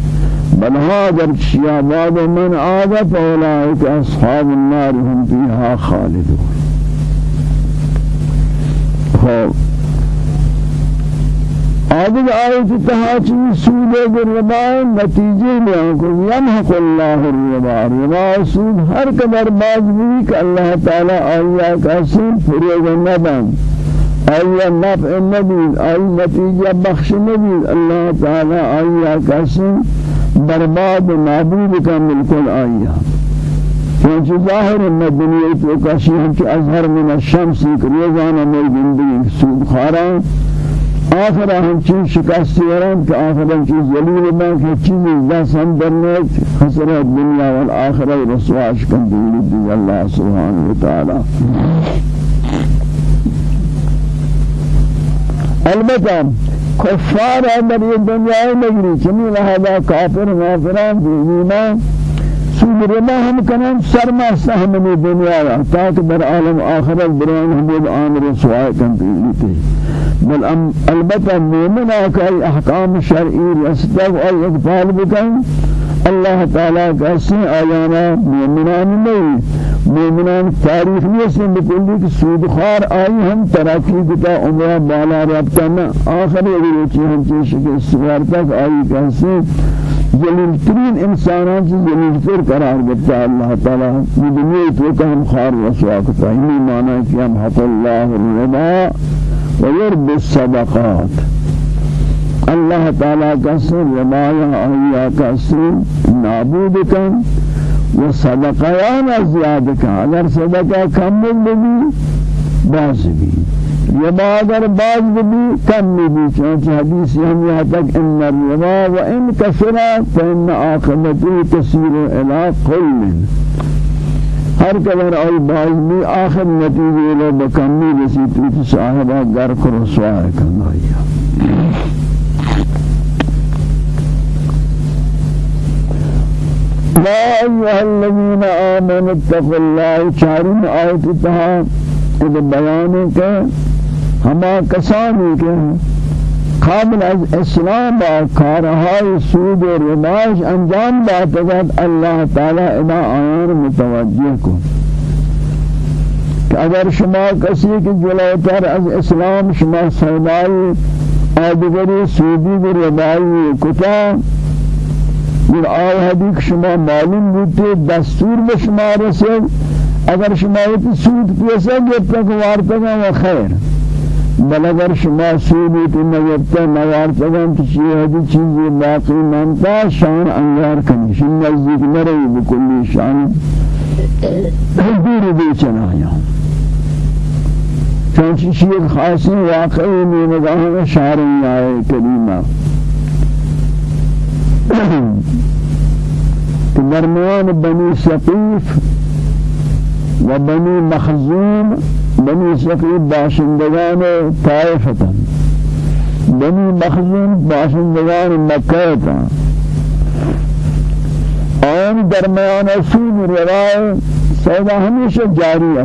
بل هذا الشيء بعد من عاد فأولئك أصحاب النار هم فيها خالدون. خب. آدم آیت تحاچی سود الربا نتیجے میں کو یمحق اللہ الربا. ربا سود ہر قدر باز بھی کہ اللہ تعالی آیا کا سود فریغ ندن آیا نفع نبید آیا نتیجہ بخش نبید اللہ تعالی آیا کسی برباد نابود کا ملکل آیا چونچہ ظاہر ہے دنیا تو کشی ہم کہ اظہر من الشمس ایک روزانہ میں زندگی سود خاران آخر ہم چیز شکستی ورن کہ آخر ہم چیز ذلیل میں کہ چیز ہم درنیت خسرت دنیا والآخرہ رسواش کن دیلی اللہ سبحانہ وتعالی۔ البتہ کفار در یہ دنیا نگری چنی لہذا کافر غافران دیوینا سود رما ہم کنن سرما سہمنی دنیا را. تاکہ در عالم آخرت بران حمود آمر سوائے کن پیلیتے بل البتہ مومن آکائی احکام شرعی رستگ اور اقبال بکن. اللہ تعالیٰ کا آیانا مومنان مومنان تاریخ نیستن. بکلی کہ سود خار آئی ہم ترقی کتا عمرہ بالا رابطہ نا آخر اگر اچھی ہم چیز کہ سوار تک آئی کہسے جلیل ترین انسانان سے جلیل تر قرار گتا اللہ تعالی یہ دنیا تو کہ ہم خار رسوا کتا ہمی معنی کہ ہم حق اللہ الربا ويرب الصدقات. الله تعالى كسر ربا يا آيا كسر نابود كن و صدقیان زیاد کن أگر صدقة کم بی باز بی. ربا اگر باز بی کم بی چونچه حدیثی هم یہاں إن الربا و إن فإن آخرته تسیر إلى قل ہر قدر آئی باز بھی آخر نتیجے لو بکمی رسی تو صاحبہ گر کو رسوا کرنا ہے يا أيها الذين آمنوا اتقوا الله چارين آیت تها اذا بیان کے ہما قابل از اسلام با کارهای سود و رباش انجام داتگد اللہ تعالی ادا آیان متوجہ کو۔ کہ اگر شما کسی کی جلوتر از اسلام شما سودائی آدگری سودی و ربائی کتا یہ آئے حدیث شما معلوم بودتے دستور به شما رسید اگر شما ایتی سود پیسا گفتا کوارتا گا و خیر. بل اگر شما سود ایتی نگفتا نوارتا گا تو چیئے حدیث چیزی باقی منتا شان انگار کنی. شن نزدیک نرئی بکلی شان. دور بیچن آیا چونچہ شیئر خاصی واقعی میں نگاہ شعری آئے کریمہ درمیان بني سقيف و بني مخزوم بني سقيف باشندگان طائفة بني مخزوم باشندگان مكة آن درمیان سود روای سودا ہمیشہ جاری ہے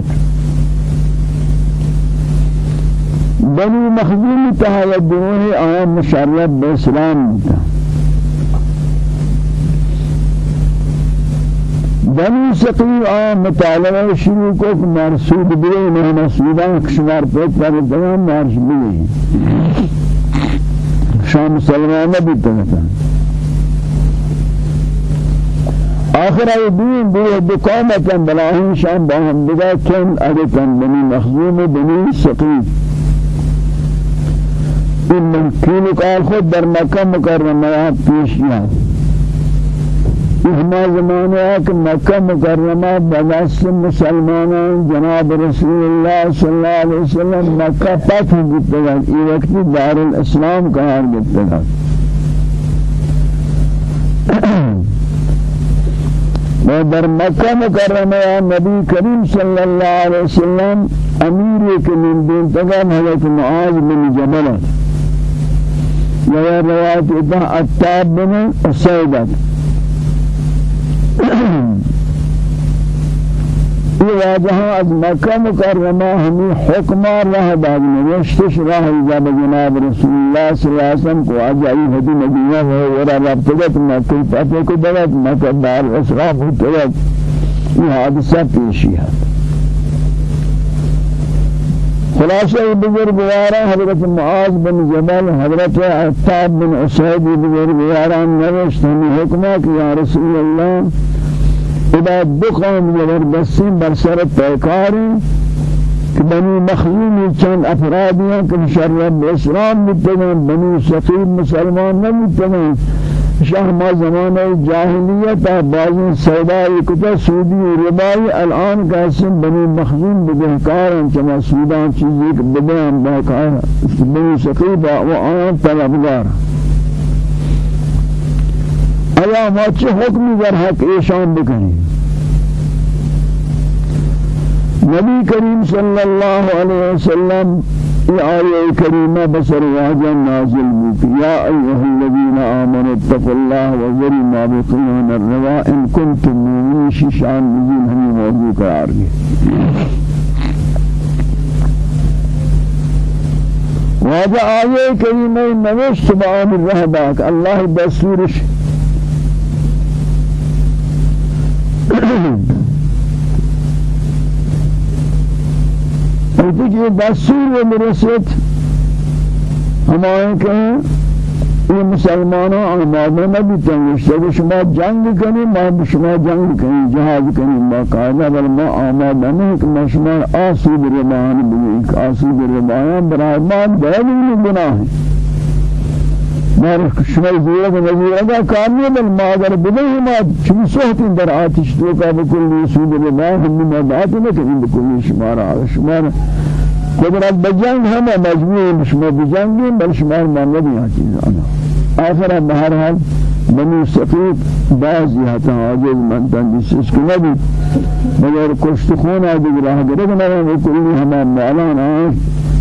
بنی مخزوم تہا دنوہ آن مشرف باسلام ہوتا بنی آن مطالبه شروع کو مرسود بھی نہیں مسعودان کشمار پیٹ پر تمام مارش بھی شام سلمان بھی تھا آخر ای دین بھی دکامت بلاہم شام باہم بگا کن ادکن بنی مخزوم بنی سقی ان من کینو قال خود در مکہ مکرمہ پیش یاد ہما زمانہ کہ مکہ مکرمہ بدست مسلمانان جناب رسول اللہ صلی اللہ علیہ وسلم. مکہ فتح گا یہ وقتی دار الاسلام قرار گتا گا و در مکہ مکرمہ نبی کریم صلی اللہ علیہ وسلم امیر کے من دین تگام حضرت معاذ بن جبل یا روایت اتنا اتاب بن اسیدت یہ واجہ از مکہ مکرمہ ہمیں حکمہ رہ داد نوشتش راہ جب جناب رسول اللہ صلی اللہ علیہ وسلم کو آجائی حدی مدینہ ہے ورہ رابطگت مکہ فتح کو دلت مکہ دار اسراف ہوتگت یہ حادثہ پیشی ہے۔ خلاصہ بزرگوارا حضرت معاذ بن جبل حضرت عطاب بن عسید بزرگوارا نوشت ہمیں حکمہ کہ یا رسول اللہ اذا دقم زبردستین بر سر پیکاری کہ بنی مخزومی چند افرادی ہیں کہ مشرب اسلام متگن بنی سقیب مسلمان نمتگن شاہ ما زمانہ جاہلیت بعض سودائی کتا سودی ربائی۔ الان قاسم بنی مخزوم بگہکارن چما سودان چیزی کہ بدیان بہکار بنی سقیب و آن طلبگار آیا ما چه حکمی در حق ایشان بکنیم نبی کریم صلی اللہ علیہ وسلم آیه کریمه بسر واجه نازل بود یا ایها الذين آمنوا اتقوا الله وذروا ما بقي من الربا. إن كنتم مؤمنين شان نزول ہمیں موضوع قرار گئے واجه آیه کریمه نوشت بآن الله بسورش. وقتی کہ دستور برسید ہمارے کہ یہ مسلمانوں آمادہ نبی تنگشتے کہ شما جنگ کنی ما شما جنگ کنی جہاد کنی ما قاعدہ بل ما آمادہ نہیں کہ ما شما آسود ربان بگئی آسود ربان برای ما دیگی گناہ مار شمال زیرا و نزیرا کا کامیاب ما اگر بدهی ما چون صحت در آتش تو کا بکل سود الله هم ما بات نکنیم بکل شمار شمار قدرت بجنگ ہم مجبور شما بجنگی بل شمار مان نبی چیز أنا آخر بہر حال بنی سفید بعضی حتی عاجز من تندیسش که نبی مگر کشت خون آدی گراه گرگ نرم کلی همه مالان آن.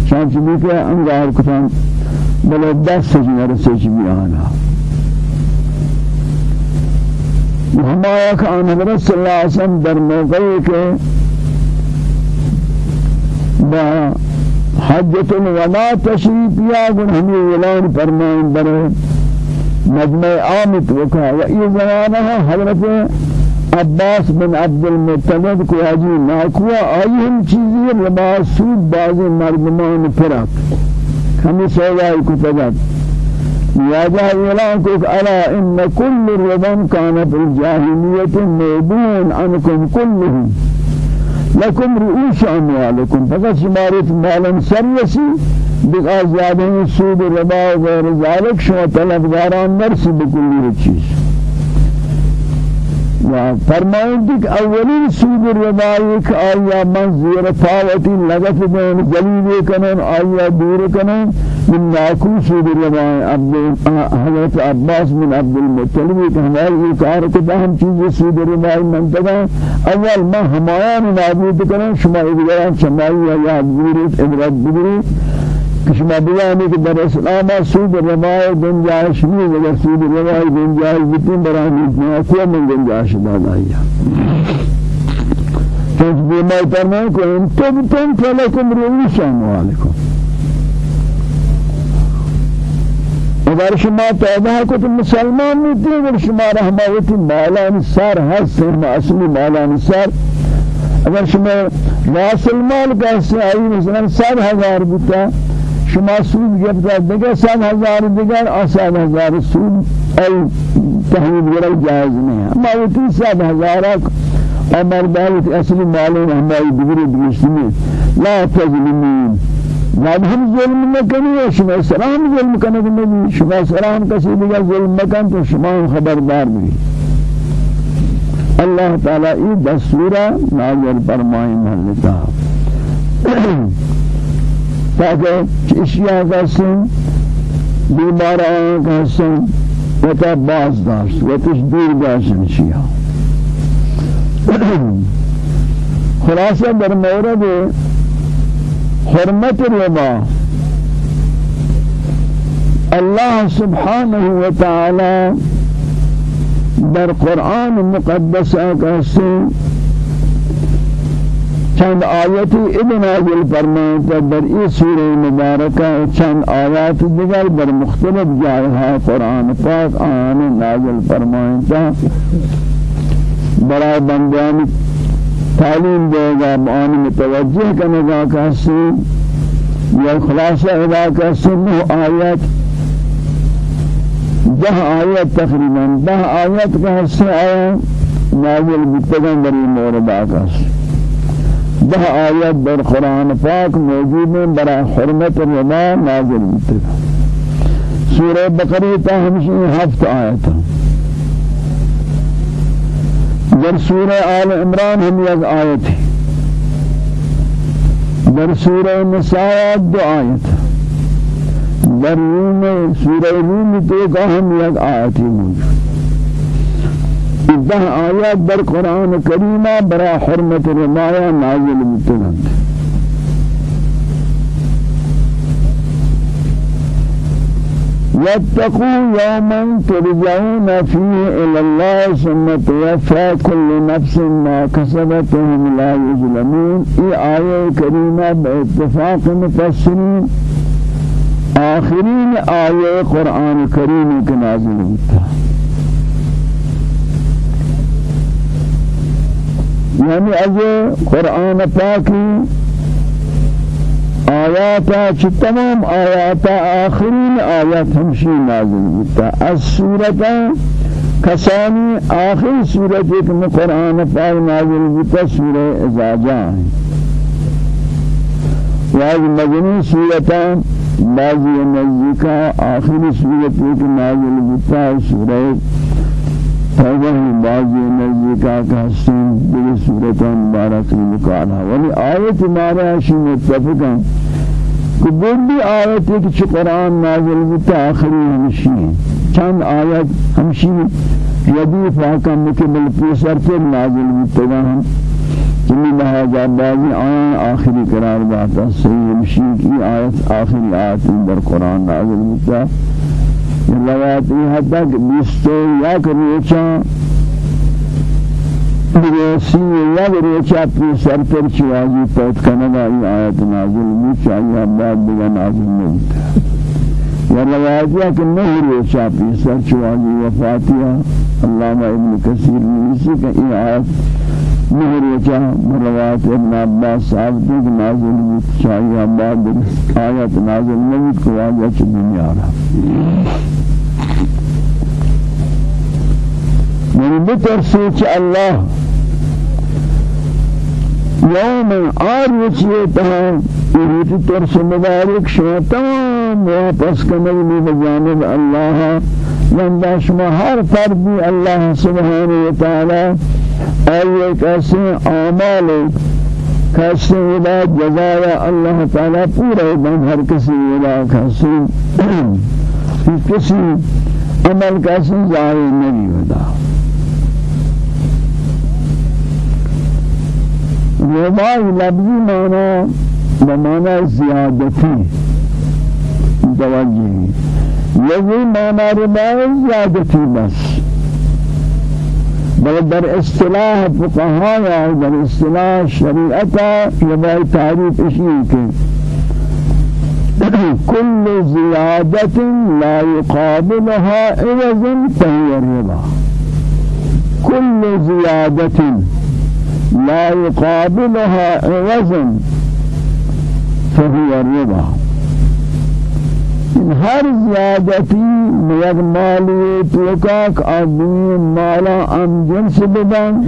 شانچی بی که انگار کتان بلے دس سجن رسیج بھی آنا ہمایا کہ آن حضرت صلی اللہ علیہ وسلم در موقعی کے با حجت الولا تشریف یا گن ہمیں اعلان فرمائیں برے مجمع آمد وکا و ای زمانہ حضرت عباس بن عبد المطلب کو آجی ناکوا آئی ہم چیزی لباس بازی مردمان پرک ہمیں سوال کو تجد يا اعلان ألا إن كل الربن كان في الجاهلية موضوع عنكم كلهم. لكم رؤوس أموالكم. فقط شمارت مالا سريسي بغاز زیادہ سود ربا وغير ذلك. شما طلبگاران نرسی بكل چیز فرمائیں کہ سود ربائی کہ من زیر پاوتی لگت دین جلیل کنن آیا دور کنن من ناکو سود ربائی حضرت عباس من عبد المطلب کہ ہماری ہم چیز سود منتگا اول ما ہمایان نابود کنن شما ادگران شمائی یا دورت ادرت بگری کشما بیانی کہ در اسلام سود روای گنجائش نہیں اگر سود روای گنجائش بتن برانی دنیا کو من گنجائش دادائی چونچ بیمائی فرمان کو ان تبتن فلکم رؤوس اموالکم اگر شما توبہ کو تو مسلمان تھے اگر شما رحمت مالان سار ہست اصلی مالان سار اگر شما راس المال کا سے آئی مثلا 100000 بتا شما سود گرفت دیگر سال هزار دیگر آسان هزار سود ای تحویل گرای جایز نہیں اما وہ تین سال ہزارات أمر دارت اصلی مالین ہماری دیگری دیگرشتنی لا تظلمین بعد ہم ظلم نکنی شما سلام ظلم کنگ نبی. شما سلام کسی دیگر ظلم مکن تو شما خبردار بھی اللہ تعالی ای دستورہ نازل فرمائیں محلتا تاکہ اشیاء کا سن بیمار آئیں کا سن و تا باز داشت و دور داشت اشیاء. خلاصہ در مورد حرمت الربا الله سبحانه وتعالى در قرآن مقدس اکاسی چند آیتی ابن نازل فرمائے در این سورہ مبارکہ چند آیات دیگر در مختلف جائے قرآن پاک آن نازل فرمائے تا برای بندیان تعلیم دے گا آن متوجہ کرنے گا کسی یا خلاصہ ادا کسی نو آیت ده آیت تقریبا ده آیت کا حصہ نازل بتگن بری مورد آکاسی ده آیات در قرآن پاک موجود ہیں برای حرمت الربا نازل ہوتے سورہ بقرہ تا ہمشی ہفت آیت در سورہ آل عمران ہم یک آیت در سورہ نساء دو آیت در روم سورہ روم تو کا ہم یک آیت موجود ده آیات در قرآن کریمه برای حرمت رمایا نازل متنند واتقوا يوما ترجعون فيه إلى الله ثم توفى كل نفس ما كسبت وهم لا يظلمون اي آية كريمة باتفاق مفسرين آخرين آية قرآن كريم كنازل متنند یعنی از قرآن پاکی آيات چه تمام آيات آخرين آيات همشي نازل بتا السورة کسانی آخر سورة ایک قرآن پاک نازل بتا سورة ازاجا وهذه مجنون سورة بعضی نزدیکا آخر سورة ایک نازل بتا سورة توبہ بعضی نزدیکا کا حسن دیگر سورة مبارکی مکانہ ولی آیت مارا شی متفقا کہ بردی آیت ہے کہ قرآن نازل بتا آخری ہمشی چند آیت ہمشی یدی فاقا مکمل پیسر پر نازل بتا ہم جمی لہذا بعضی آیان آخری قرار باتا صحیح ہمشی کی آیت آخری آیت در قرآن نازل بتا روایتی حتی کہ بیستو یک روچا برسی یا روچا پی سر پر چوازی پوت کنگا ای آیت نازل بھی چاہیے بعد دیگا نازل نہیں یا روایتی ہے کہ نہیں روچا پی سر چوازی وفاتیہ علامہ ابن کثیر نیسی کہ ای آیت نہیں روچا روایت ابن عباس صاحب دیگ نازل بھی چاہیے بعد آیت نازل نہیں کو آجا دنیا من بترسيك الله يوم عارضيتها يريد ترس مبارك شما تمام واپس کنگلی بجانب الله. لندا شما هر فردی الله سبحانه وتعالى أي كسي أعمال كسي ولا جزايا الله تعالى پورا بن هر كسي ولا كسي كسي عمل كسي ظاهر نہیں ہوتا. ربائی لفظی مانا بمانا زیادتی. توجهی یکی مانا ربائی زیادتی بس. بل در اصطلاح فقهاء در اصطلاح شریعتا ربائی تعریف اشیئے کہ كل زيادة لا يقابلها عوض فهي الربا. كل زيادة لا يقابلها عوض فهو الربا. هر زیادتی میاد مالی توکاک آدمی مالا ام جنس بدن.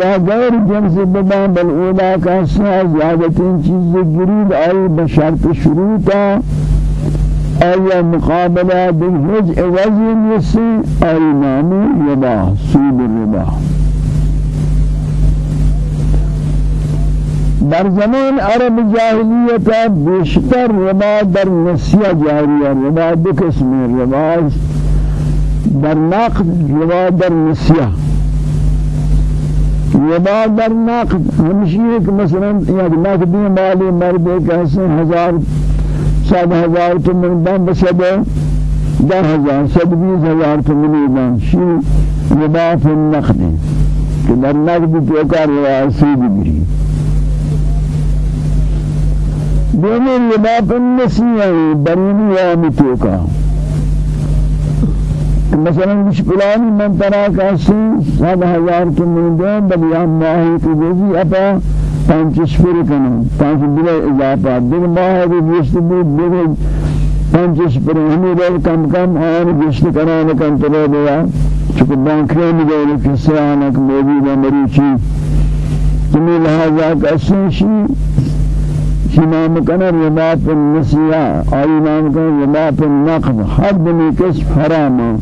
یا غیر جنس بدن بل اولا کا زیادتی چیز گرید آئی بشرط شروطا. آیا مقابلہ بالحج عوض یسی آئی نامی ربا سود الربا در زمان عرب جاهلیت بیشتر ربا در نسیه جاریه ربا دو قسم ربا در نقد ربا در نسیه. ربا در نقد ہمشی ایک مثلا یا نقدی مالی مرد ایک ایسے ہزار سات ہزار تو من دم بسد ده ہزار سد بیس ہزار تو منی دم شی ربا فی النقد. کہ در نقد تو کار ربا سید بری دونوں لباب النسیہ برینی وامتو کا مثلا مش فلانی من ترا کاسی سات ہزار کے من دیں بل یا ماہی کی روزی اپا پانچ شپر کنن پانچ بلا اضافہ دن ماہ بھی گشت بھی دیگر پانچ شپر ہمیں رول کم کم آن گشت کرانے کن تلو دیا. چکہ بانکرے میں گئے کسی آنک موجود ہے مریچی تمہیں لہذا کسی شی نام کنا ربا پر نسیا آئی نام کنا ربا پر نقد حد بنی کس حرام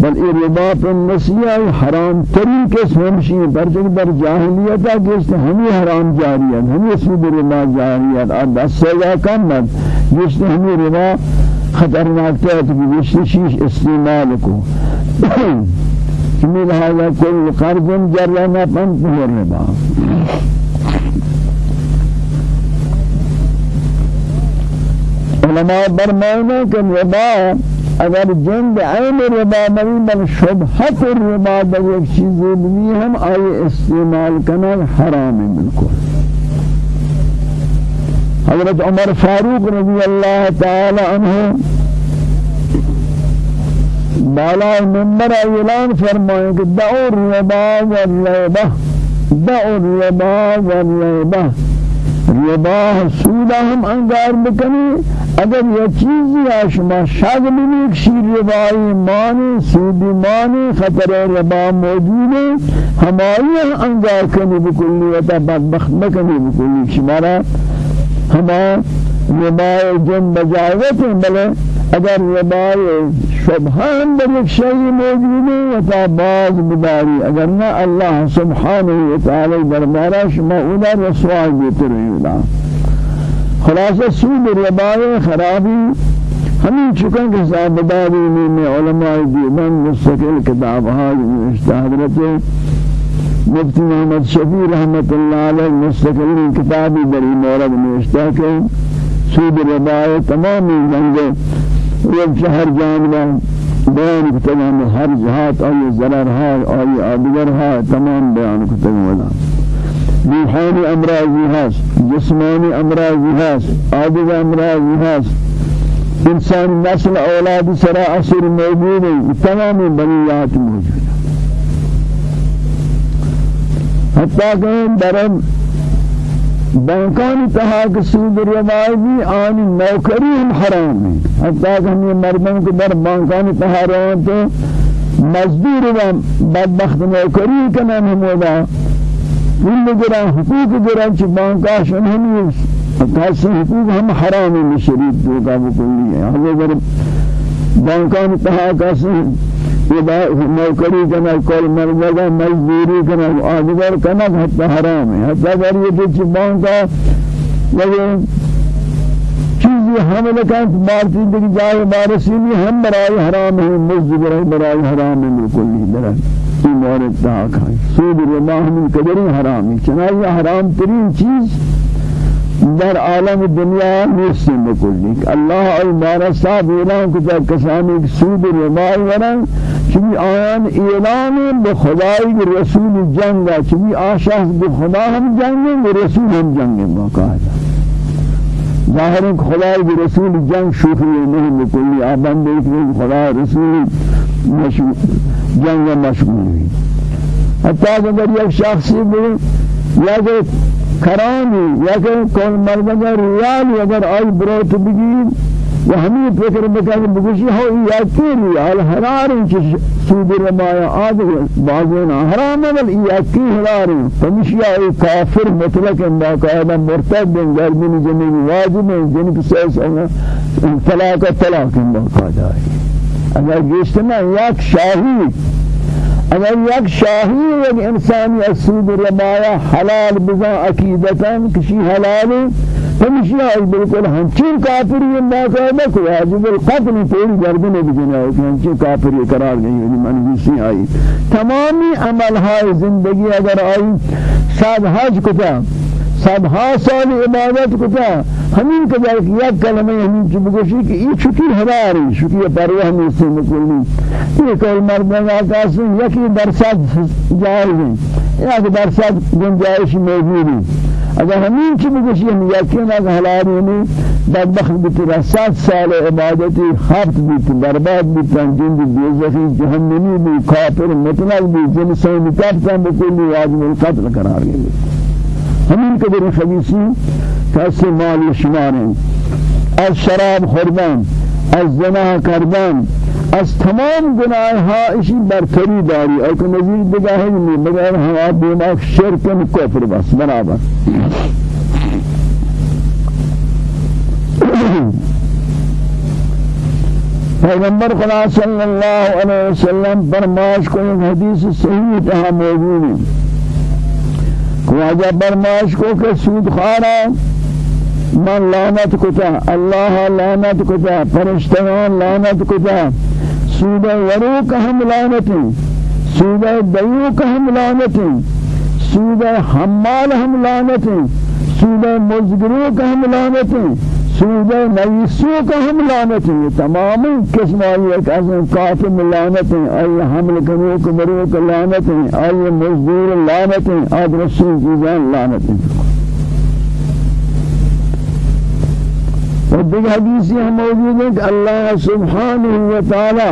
بل ای ربا پر نسیا حرام ترین کس ہمشی برچک در جاہلیتا کس ہمی حرام جاریت ہمی سود ربا جاریت اور دس سزا کم مد جس ہمی ربا خطرناک کی جس شیش استعمال کو. ہمی لہذا کل قرض جرنا پن پر ربا علماء برمائنا کہ ربا. اگر جند عین ربا نہیں بل شبہت الربا در ایک چیز بھی ہم آئی استعمال کرنا حرام بالکل حضرت عمر فاروق رضی اللہ تعالی عنہ بالا منبر اعلان فرمائے کہ دعو الربا والریبہ دعو الربا والریبہ ربا سودا هم انگار بکنی اگر یہ چیزی ہے شما شاگ بھی شیر ربائی مانی سودی مانی خطر ربا موجود ہے ہماری انگار کنی بکلی وطا بدبخت بکنی بکلی شمارا ہما ربائی جن بجائیت ہیں بلے اگر ربائی شبهان در یک شيء موجود ہے وتا باز بداری. اگر نہ اللہ سبحانہ و تعالی دربارہ شما اولا رسوائی بیتر اولا خلاصہ سود ربای خرابی ہمیں چکن کے صاحبداری میں علماء دیوبند مستقل کتاب ہاں حضرت مفتی محمد شفیع رحمت اللہ علیہ مستقل کتابی بری مورد نوشتہ کہ سود ربای تمامی جنگے یک شهر جانبا بیان کتگان هر جهات آئی ضرر ها آئی ها تمام بیان کتگان روحانی امراضی هست جسمانی امراضی هست آدگر امراضی هست. انسان نسل أولاد سرا اثر موجود ہے تمام بنیات موجود ہے حتى کہ درم بانکانی تہا کہ سود روای بھی آنی نوکری ہم حرام ہے حتیٰ کہ ہم یہ مردم کو در بانکانی تہا رہے ہیں تو مزدور و بدبخت نوکری کنن ہم ودا پول گران حقوق گران چی بانکاشن ہم تحصیل حقوق ہم حرام ہے شریف دو کا بکلی ہے اگر بانکانی تہا کسی یہ نوکری کنا کول مرغا مزدوری کنا آدگر کنا حتی حرام ہے حتی اگر یہ کچھ بانکا لگے چیزی حمل کن مارتی دیکھ جائے بارسی میں ہم برای حرام ہے مزد برای حرام ہے درہ یہ مورد تحاک ہے سود ربا ہمیں قدری حرام ہے چنانچہ حرام ترین چیز در عالم دنیا نیستی مکلی اللہ ای مارا صاحب اعلان کتا کسانی سود ربائی ورن چبی آیان اعلان بخدای رسول جنگا چبی آشخص بخدا ہم جنگیں رسول ہم جنگیں باقاعدہ ظاہر ہے خدای بھی رسول جنگ شوخی نہیں بکلی آبان دیکھ خدا رسول جنگ مشغول. ہوئی حتی اگر یک شخصی بھی یا کہ کرامی یا کہ کون مردگا ریال اگر آئی بروت بگیر و ہمیں فکر بکر بگوشی ہو یا کی ریال حرار انچ سود رمایا آدھ بازینا حرام بل یا کی حرار فمشی آئی کافر مطلق باقاعدہ مرتد بن گردن جنین واجب ہیں جن کی سیس طلاق طلاق باقاعدہ اگر گشتنا یک شاہی اگر یک شاہی یک انسانی اسود ربایا حلال بزا عقیدتا کشی حلال ہمشی آئی بالکل ہنچین کافری باقاعدہ کو واجب القتل پوری گردن بجنے آئی کہ ہنچین کافری قرار نہیں یعنی منجوسی آئی۔ تمامی عمل ہائی زندگی اگر آئی ساد حج کتا سب ها سال عبادت کتا. همین که در یک کلمه همین چی بگوشی که این چکی هداری چکی پروه نیستی مکلی یہ کل مردم آکاسی یکی درصد جائز ہے یک درصد گنجائش موجودی. اگر همین چی بگوشی ہم یقین از حلالی نہیں بدبخت بیتی رسات سال عبادتی خفت بیتی برباد بیتن جند بیزخی جہنمی بی کافر مطلق بی جنسان بکفتن بکلی واجب القتل قرار گئی همین قدر خبیثی کسی مال شمارن از شراب خوردن از زنا کردن از تمام گناه ها ایشی برتری داری. اور که مزید بگاهی نہیں بغیر ہوا بیماک شرکن کفر بس. برابر پیغمبر خدا صلی اللہ علیہ وسلم فرماش کو حدیث صحیح تہا موجود ہے خواجہ برماش کو کہ سود خارا، من لعنت کتا اللہ لعنت کتا فرشتگان لعنت کتا سود وروک کا ہم لعنتی سود دیوک کا ہم لعنتی سود حمال ہم لعنتی سود مزگروک کا ہم لعنتی سوجہ نیسو کا ہم لعنت ہے تمام قسم ایک از قاتم لعنت ہے آئی حمل کنو کمرو کا لعنت ہے آئی مزدور لعنت ہے آد رسول چیزان لعنت ہے اور دیگر حدیثی ہم موجود ہیں کہ اللہ سبحانہ وتعالی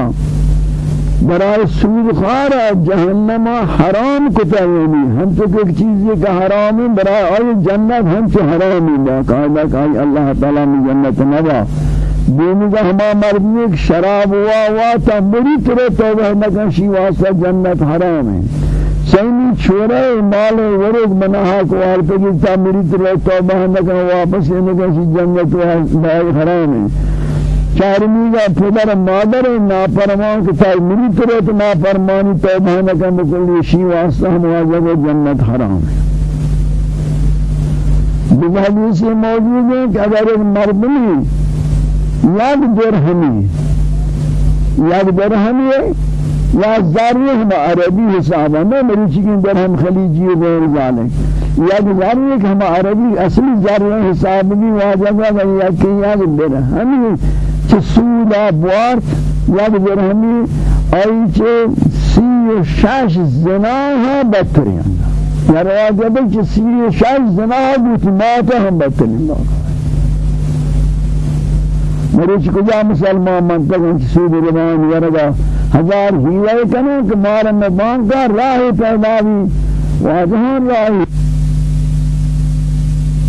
برای سود خارا جہنم حرام کتا یعنی ہم تو ایک چیز کا حرام ہے برای آئی جنت ہم تو حرام ہے باقاعدہ کہ اللہ تعالی میں جنت نبا۔ دینی کا ہما مردی ایک شراب ہوا ہوا تا بری طرح توبہ نکنشی واسطہ جنت حرام ہے سینی چھوڑے، مال ورد بناہا کو آرپے کی تا طرح توبہ نکن واپس نکنشی جنت حرام ہے چارمی کا پدر مادر نافرمان کے ساتھ میری طرح تو نافرمانی توبہ نہ کرنے کے لیے شی واسطہ ہم واجب جنت حرام ہے۔ دیگر حدیث موجود ہے کہ اگر ایک مردمی یک درہمی یک درہمی ہے یا زاری ہم عربی حساب ہے، میں میری چیزیں درہم خلیجی و غیر ذالک۔ یا زاری ہے کہ ہم عربی اصلی زاری حساب بھی واجب ہے، یا کہ یک درہمی چه سود بوار یک درهمی آئی چه سی و شش زنا ها بدترین. یا روایت ہے کہ سی و شش زنا ها بوتی ماتا ہم بدترین مریچ کجا مسلمان منطق ہیں سود رمان ورگا ہزار ہیوے کنے کہ مارن بانکا راہ پیدا بھی واجہان راہی